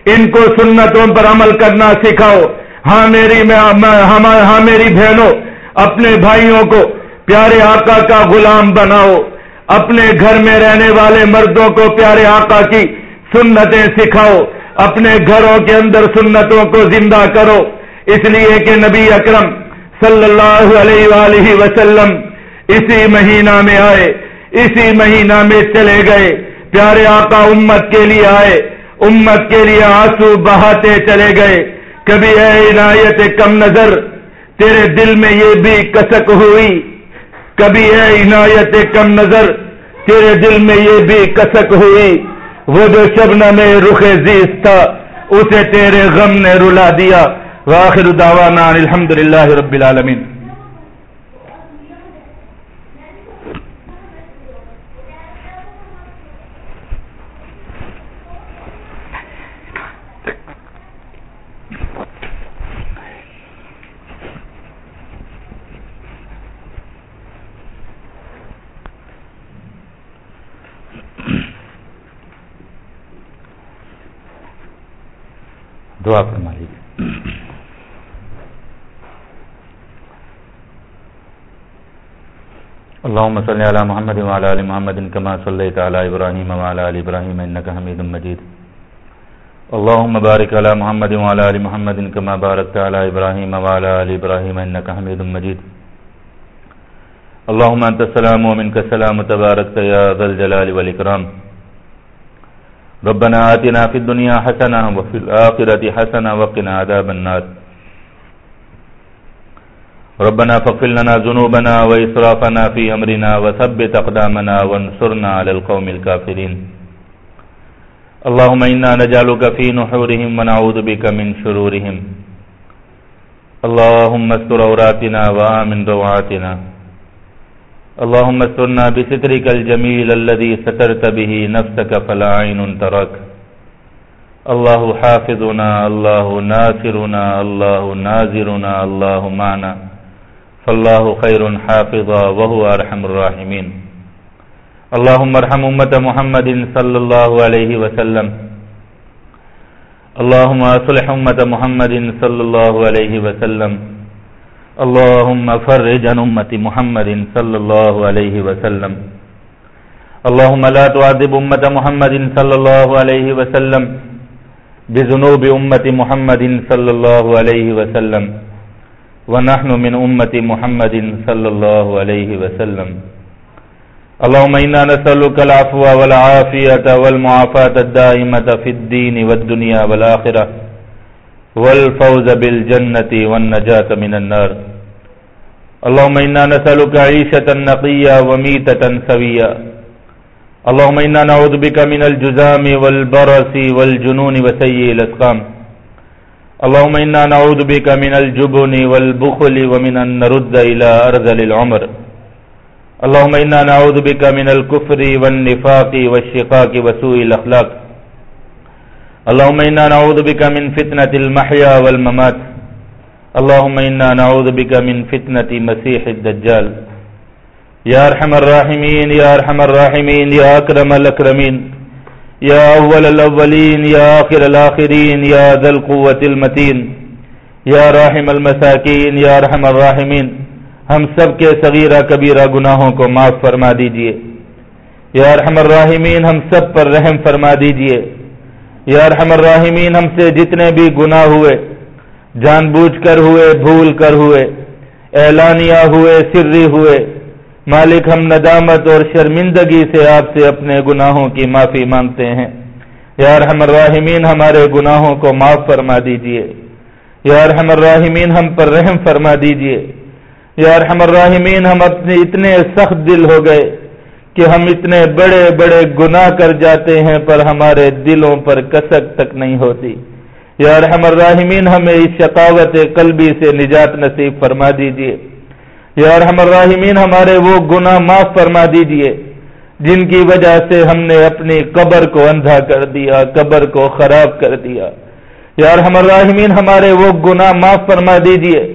Speaker 1: ان کو سنتوں پر عمل کرنا سکھاؤ۔ ہاں میری ہاں میری بہنوں، اپنے بھائیوں کو پیارے آقا کا غلام بناؤ۔ اپنے گھر میں رہنے والے مردوں کو پیارے آقا کی سنتیں سکھاؤ۔ اپنے گھروں کے اندر سنتوں کو زندہ کرو۔ اس لیے کہ نبی اکرم صلی اللہ علیہ وآلہ وسلم اسی مہینہ میں آئے، اسی مہینہ میں چلے گئے۔ پیارے آقا امت کے لیے آئے، امت کے لیے آنسو بہاتے چلے گئے۔ کبھی اے عنایت کم نظر، تیرے دل میں یہ بھی کسک ہوئی۔ کبھی اے عنایت کم نظر، تیرے دل میں یہ بھی کسک ہوئی۔ وہ جو شبن میں رخ زیست تھا، اسے تیرے غم نے رلا دیا۔ واخر دعوانا الحمد للہ رب العالمین۔ دعا فرما لیجیے اللهم صل على محمد وعلى ال محمد كما صليت على ابراهيم وعلى ال ابراهيم انك حميد مجيد اللهم بارك على محمد وعلى ال محمد كما باركت على ابراهيم وعلى ال ابراهيم انك حميد مجيد اللهم انت السلام ومنك السلام تبارك يا ذا الجلال والاكرام ربنا آتنا في الدنيا حسنة وفي الآخرة حسنة وقنا عذاب النار. ربنا فاغفر لنا ذنوبنا وإسرافنا في أمرنا وثبت أقدامنا وانصرنا على القوم الكافرين. اللهم إنا نجعلك في نحورهم ونعوذ بك من شرورهم. اللهم استر عوراتنا وآمن روعاتنا. اللهم استرنا بسترك الجميل الذي سترت به نفسك فلا عين ترك. الله حافظنا، الله ناصرنا، الله نازرنا الله معنا. فالله خير حافظا وهو أرحم الراحمين. اللهم ارحم أمة محمد صلى الله عليه وسلم. اللهم أصلح أمة محمد صلى الله عليه وسلم. اللهم فرج عن أمة محمد صلى الله عليه وسلم. اللهم لا تعذب أمة محمد صلى الله عليه وسلم بذنوب أمة محمد صلى الله عليه وسلم. ونحن من أمة محمد صلى الله عليه وسلم. اللهم إنا نسألك العفو والعافية والمعافاة الدائمة في الدين والدنيا والآخرة. والفوز بالجنة والنجاة من النار. اللهم إنا نسألك عيشة نقية وميتة سوية. اللهم إنا نعوذ بك من الجزام والبرس والجنون وسيء الأسقام. اللهم إنا نعوذ بك من الجبن والبخل ومن أن نرد إلى أرذل العمر. اللهم إنا نعوذ بك من الكفر والنفاق والشقاق وسوء الأخلاق. اللهم إنا نعوذ بك من فتنة المحيا والممات. اللهم إنا نعوذ بك من فتنة مسيح الدجال. يا أرحم الراحمين، يا أرحم الراحمين، يا أكرم الأكرمين. يا أول الأولين، يا آخر الآخرين، يا ذا القوة المتين. يا راحم المساکین یا رحم الراحمین ہم سب کے صغیرہ کبیرہ گناہوں کو معاف فرما دیجیے. یا رحم الراحمین، ہم سب پر رحم فرما دیجیے. یا رحم الراحمین، ہم سے جتنے بھی گناہ ہوئے جان بوجھ کر ہوئے، بھول کر ہوئے، اعلانیہ ہوئے، سری ہوئے۔ مالک ہم ندامت اور شرمندگی سے آپ سے اپنے گناہوں کی معافی مانگتے ہیں۔ یا رحم الراحمین، ہمارے گناہوں کو معاف فرما دیجیے۔ یا رحم الراحمین، ہم پر رحم فرما دیجیے۔ یا رحم الراحمین، ہم اپنے اتنے سخت دل ہو گئے کہ ہم اتنے بڑے بڑے گناہ کر جاتے ہیں، پر ہمارے دلوں پر کسک تک نہیں ہوتی۔ یا رحم الراحمین ہمیں اس شقاوت قلبی سے نجات نصیب فرما دیجیے۔ یا رحم الراحمین ہمارے وہ گناہ معاف فرما دیجیے، جن کی وجہ سے ہم نے اپنی قبر کو اندھا کر دیا، قبر کو خراب کر دیا۔ یا رحم الراحمین ہمارے وہ گناہ معاف فرما دیجیے،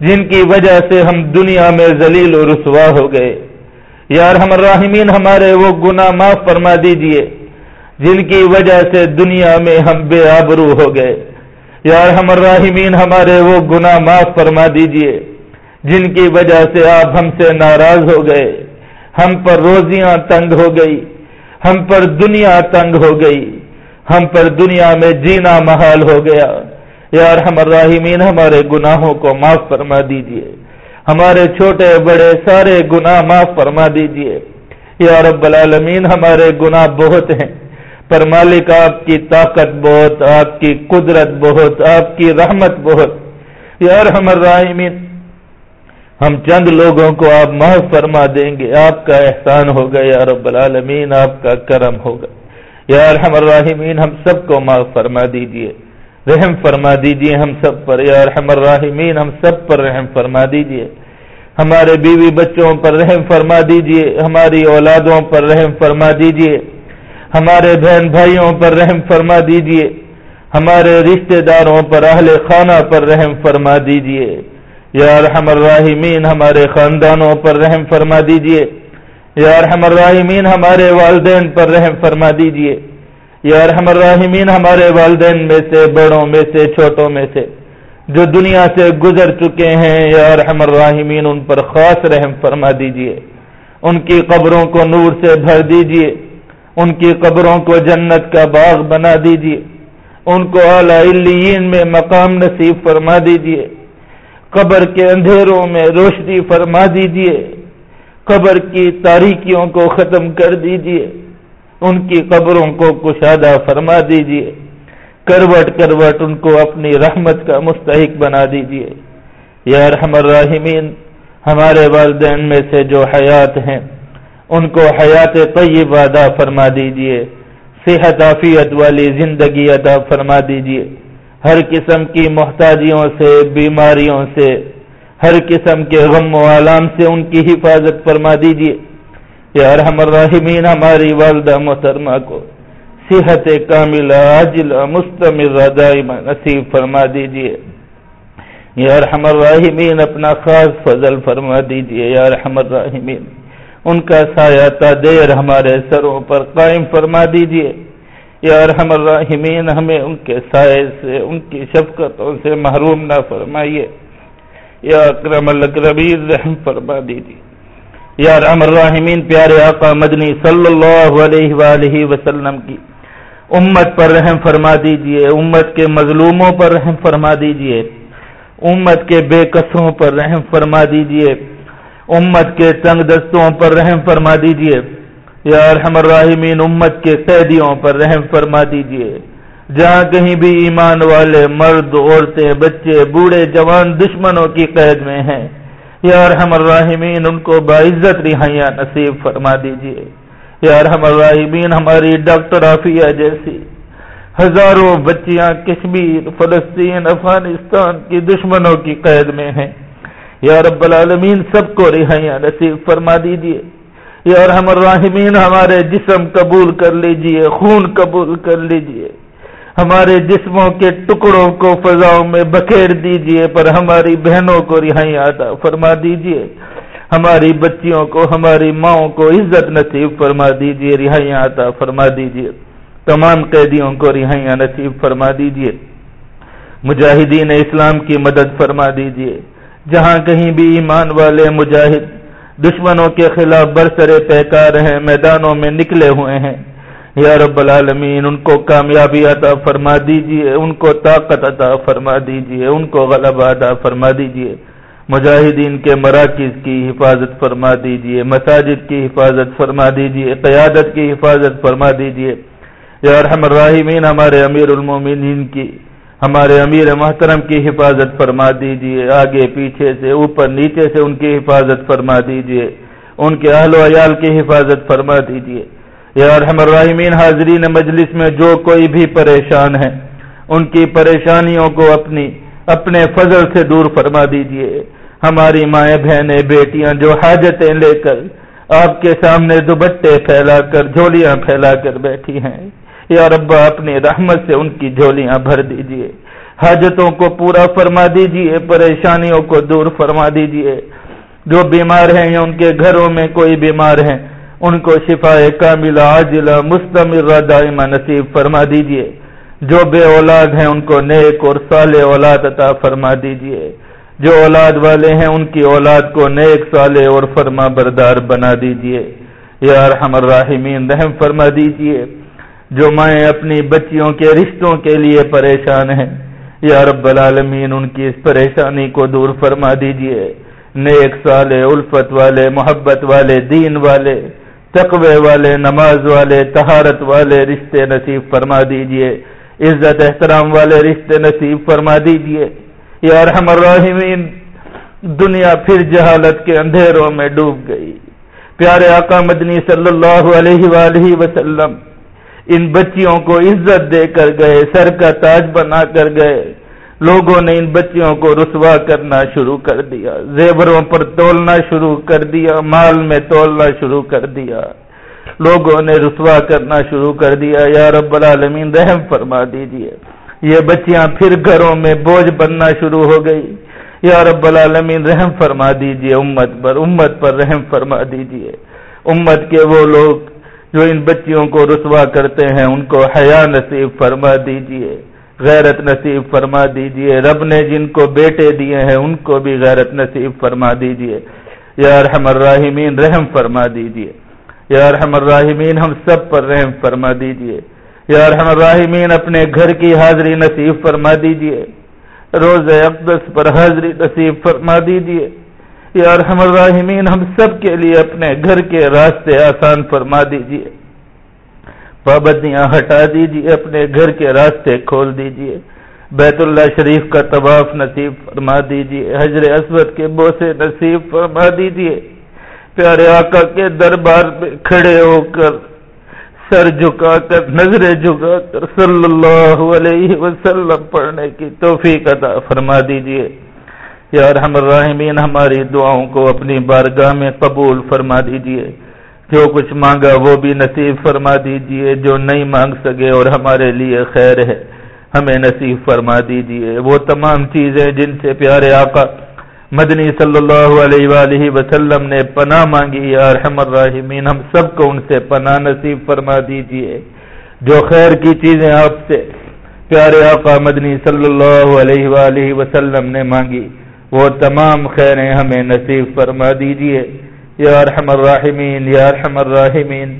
Speaker 1: جن کی وجہ سے ہم دنیا میں ذلیل و رسوا ہو گئے۔ یا رحم الراحمین ہمارے وہ گناہ معاف فرما دیجیے جن کی وجہ سے دنیا میں ہم بے آبرو ہو گئے۔ یا رحم الراحمین، ہمارے وہ گناہ معاف فرما دیجیے۔ جن کی وجہ سے آپ ہم سے ناراض ہو گئے۔ ہم پر روزیاں تنگ ہو گئی۔ ہم پر دنیا تنگ ہو گئی۔ ہم پر دنیا میں جینا محال ہو گیا۔ یا رحم الراحمین، ہمارے گناہوں کو معاف فرما دیجیے۔ ہمارے چھوٹے بڑے سارے گناہ معاف فرما دیجیے۔ یا رب العالمین، ہمارے گناہ بہت ہیں۔ پر مالک آپ کی طاقت بہت، آپ کی قدرت بہت، آپ کی رحمت بہت۔ یا رحم الراحمین، ہم چند لوگوں کو آپ محف فرما دیں گے۔ آپ کا احسان ہوگا یا رب العالمین، آپ کا کرم ہوگا۔ یا رحم الراحمین، ہم سب کو معاف فرما دیجیے۔ رحم فرما دیجیے ہم سب پر۔ یا رحم الراحمین، ہم سب پر رحم فرما دیجیے۔ ہمارے بیوی بچوں پر رحم فرما دیجیے۔ ہماری اولادوں پر رحم فرما دیجیے۔ ہمارے بہن بھائیوں پر رحم فرما دیجیے۔ ہمارے رشتہ داروں پر اہل خانہ پر رحم فرما دیجیے۔ یا رحم الراحمین، ہمارے خاندانوں پر رحم فرما دیجیے۔ یا رحم الراحمین، ہمارے والدین پر رحم فرما دیجیے۔ یا رحم الراحمین، ہمارے والدین میں سے، بڑوں میں سے، چھوٹوں میں سے۔ جو دنیا سے گزر چکے ہیں، یا رحم الراحمین، ان پر خاص رحم فرما دیجیے۔ ان کی قبروں کو نور سے بھر دیجیے۔ ان کی قبروں کو جنت کا باغ بنا دیجیے۔ ان کو اعلی میں مقام نصیب فرما دیجیے۔ قبر کے اندھیروں میں روشنی فرما دیجیے۔ قبر کی تاریکیوں کو ختم کر دیجیے۔ ان کی قبروں کو کشادہ فرما دیجیے۔ کروٹ کروٹ ان کو اپنی رحمت کا مستحق بنا دیجیے۔ یا رحم الراحمین، ہمارے والدین میں سے جو حیات ہیں ان کو حیات طیب ادا فرما دیجیے، صحت عافیت والی زندگی ادا فرما دیجیے۔ ہر قسم کی محتاجیوں سے، بیماریوں سے، ہر قسم کے غم و عالام سے ان کی حفاظت فرما دیجیے یا رحم الرحمین ہماری والدہ محترمہ کو صحت کاملہ، عاجلہ مستمر دائمہ نصیب فرما دیجیے یا رحم الرحمین اپنا خاص فضل فرما دیجیے یا رحم الرحمین ان کا سایہ دیر ہمارے سروں پر قائم فرما دیجیے یا رحم الراحمین، ہمیں ان کے سائے سے، ان کی شفقتوں سے محروم نہ فرمائیے۔ یا اکرم الاکرمین رحم فرما دیجیے یا رحم الراحمین، پیارے آقا مدنی صلی اللہ علیہ وآلہ وسلم کی، امت پر رحم فرما دیجیے امت کے مظلوموں پر رحم فرما دیجیے امت کے بے قصوں پر رحم فرما دیجیے امت کے تنگ دستوں پر رحم فرما دیجیے یا رحم الراحمین، امت کے قیدیوں پر رحم فرما دیجیے۔ جہاں کہیں بھی ایمان والے مرد، عورتیں، بچے، بوڑھے، جوان، دشمنوں کی قید میں ہیں۔ یا رحم الراحمین، ان کو باعزت رہائیاں نصیب فرما دیجیے۔
Speaker 2: یار الراحمین، ہماری ڈاکٹر عافیہ جیسی ہزاروں بچیاں کشمیر، فلسطین، افغانستان کی دشمنوں کی قید میں ہیں۔ یا رب العالمین، سب کو رہائیاں نصیب فرما دیجیے یا رحم الراحمین، ہمارے جسم قبول کر لیجیے، خون قبول کر لیجیے۔ ہمارے جسموں کے ٹکڑوں کو فضاؤں میں بکھیر دیجیے، پر ہماری بہنوں کو رہائی آتا فرما دیجیے۔ ہماری بچیوں کو، ہماری ماؤں کو عزت نصیب فرما دیجیے، رہائی آتا فرما دیجیے۔ تمام قیدیوں کو رہائیاں نصیب فرما دیجیے۔ مجاہدین اسلام کی مدد فرما دیجیے۔ جہاں کہیں بھی ایمان والے مجاہد دشمنوں کے خلاف برسرے پیکار ہیں، میدانوں میں نکلے ہوئے ہیں۔ یا رب العالمین، ان کو کامیابی عطا فرما دیجیے، ان کو طاقت عطا فرما دیجیے، ان کو غلب عطا فرما دیجیے۔ مجاہدین کے مراکز کی حفاظت فرما دیجیے، مساجد کی حفاظت فرما دیجیے، قیادت کی حفاظت فرما دیجیے۔ یا رحم الراحمین، ہمارے امیر المومنین کی ہمارے امیر محترم کی حفاظت فرما دیجیے، آگے پیچھے سے اوپر نیچے سے ان کی حفاظت فرما دیجیے، ان کے اہل و عیال کی حفاظت فرما دیجیے۔ یا رحم الرحمین حاضرین مجلس میں جو کوئی بھی پریشان ہے ان کی پریشانیوں کو اپنی، اپنے فضل سے دور فرما دیجیے۔ ہماری مائیں بہنیں، بیٹیاں جو حاجتیں لے کر آپ کے سامنے دوبٹے پھیلا کر، جھولیاں پھیلا کر بیٹھی ہیں یا رب اپنی رحمت سے ان کی جھولیاں بھر دیجیے۔ حاجتوں کو پورا فرما دیجیے، پریشانیوں کو دور فرما دیجیے۔ جو بیمار ہیں یا ان کے گھروں میں کوئی بیمار ہیں، ان کو شفا کاملہ عاجلہ مستمر دائمہ نصیب فرما دیجیے۔ جو بے اولاد ہیں، ان کو نیک اور صالح اولاد عطا فرما دیجیے۔ جو اولاد والے ہیں، ان کی اولاد کو نیک، صالح اور فرما بردار بنا دیجیے۔ یا رحم الراحمین، رحم فرما دیجیے۔ جو مائیں اپنی بچیوں کے رشتوں کے لیے پریشان ہیں۔ یا رب العالمین، ان کی اس پریشانی کو دور فرما دیجیے۔ نیک سالے الفت والے، محبت والے، دین والے، تقوی والے، نماز والے تہارت والے رشتے نصیب فرما دیجیے۔ عزت احترام والے رشتے نصیب فرما دیجیے۔ یا رحم الراحمین دنیا پھر جہالت کے اندھیروں میں ڈوب گئی۔ پیارے آقا مدنی صلی اللہ علیہ وآلہ وسلم ان بچیوں کو عزت دے کر گئے، سر کا تاج بنا کر گئے۔ لوگوں نے ان بچیوں کو رسوا کرنا شروع کر دیا، زیوروں پر تولنا شروع کر دیا، مال میں تولنا شروع کر دیا۔ لوگوں نے رسوا کرنا شروع کر دیا، یا رب العالمین رحم فرما دیجیے۔ یہ بچیاں پھر گھروں میں بوجھ بننا شروع ہو گئی۔ یا رب العالمین رحم فرما دیجیے، امت پر امت پر رحم فرما دیجیے۔ امت کے وہ لوگ جو ان بچیوں کو رسوا کرتے ہیں، ان کو حیا نصیب فرما دیجیے، غیرت نصیب فرما دیجیے۔ رب نے جن کو بیٹے دیے ہیں، ان کو بھی غیرت نصیب فرما دیجیے۔ یا رحم الراحمین، رحم فرما دیجیے۔ یا رحم الراحمین، ہم سب پر رحم فرما دیجیے۔ یا رحم الراحمین، اپنے گھر کی حاضری نصیب فرما دیجیے۔ روز اقدس پر حاضری نصیب فرما دیجیے۔ یا رحم الراحمین، ہم سب کے لیے اپنے گھر کے راستے آسان فرما دیجیے۔ پابندیاں ہٹا دیجیے اپنے گھر کے راستے کھول دیجیے بیت اللہ شریف کا طواف نصیب فرما دیجیے حجر اسود کے بوسے نصیب فرما دیجیے پیارے آقا کے دربار میں کھڑے ہو کر سر جھکا کر، نظریں جھکا کر صلی اللہ علیہ وسلم پڑھنے کی توفیق عطا فرما دیجیے یا رحم الرحمین ہماری دعاؤں کو اپنی بارگاہ میں قبول فرما دیجیے جو کچھ مانگا وہ بھی نصیب فرما دیجیے، جو نہیں مانگ سکے اور ہمارے لیے خیر ہے، ہمیں نصیب فرما دیجیے۔ وہ تمام چیزیں جن سے پیارے آقا مدنی صلی اللہ علیہ وآلہ وسلم نے پناہ مانگی، یا رحم الراحمین، ہم سب کو ان سے پناہ نصیب فرما دیجیے۔ جو خیر کی چیزیں آپ سے پیارے آقا مدنی صلی اللہ علیہ وآلہ وسلم نے مانگی وہ تمام خیریں ہمیں نصیب فرما دیجیے۔ یا رحم الراحمین، یا رحم الراحمین،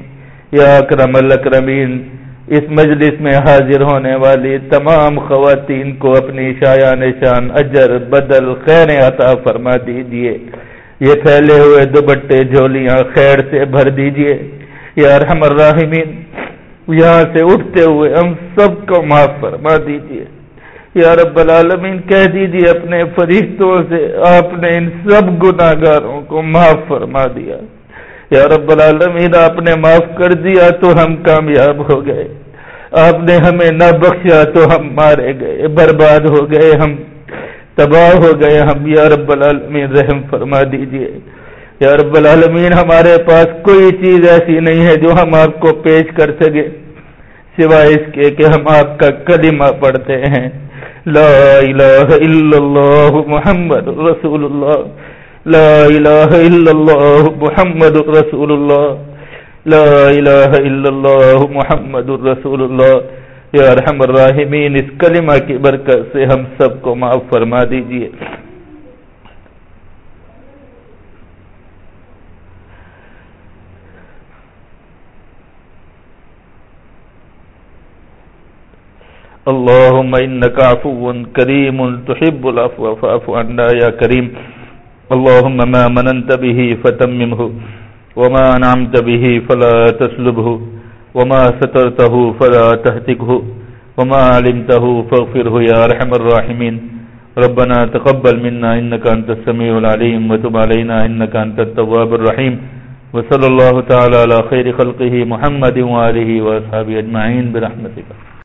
Speaker 2: یا اکرم الاکرمین۔ اس مجلس میں حاضر ہونے والی تمام خواتین کو اپنی شایا نشان، اجر، بدل خیر عطا فرما دیجیے یہ پھیلے ہوئے دوبٹے جھولیاں خیر سے بھر دیجیے یا رحم الراحمین، یہاں سے اٹھتے ہوئے ہم سب کو معاف فرما دیجیے یا رب العالمین، کہہ دیجیے اپنے فرشتوں سے، آپ نے ان سب گناہ گاروں کو معاف فرما دیا۔ یا رب العالمین، آپ نے معاف کر دیا تو ہم کامیاب ہو گئے۔ آپ نے ہمیں نہ بخشا تو ہم مارے گئے، برباد ہو گئے، ہم تباہ ہو گئے۔ ہم یا رب العالمین، رحم فرما دیجیے۔ یا رب العالمین، ہمارے پاس کوئی چیز ایسی نہیں ہے جو ہم آپ کو پیش کر سکے، سوائے اس کے کہ ہم آپ کا کلمہ پڑھتے ہیں۔ لا إله إلا الله محمد رسول الله. لا إله إلا الله محمد رسول الله. لا إله إلا الله محمد رسول اللہ یا رحم الراحمین، اس کلمہ کی برکت سے ہم سب کو معاف فرما دیجیے۔ اللهم إنك عفو كريم تحب العفو فاعف عنا يا كريم. اللهم ما مننت به فتممه، وما أنعمت به فلا تسلبه، وما سترته فلا تهتكه، وما علمته فاغفره يا رحم الراحمين. ربنا تقبل منا، إنك أنت السميع العليم، وتب علينا، إنك أنت التواب الرحيم. وصلى الله تعالى على خير خلقه محمد وآله وأصحابه أجمعين برحمتك.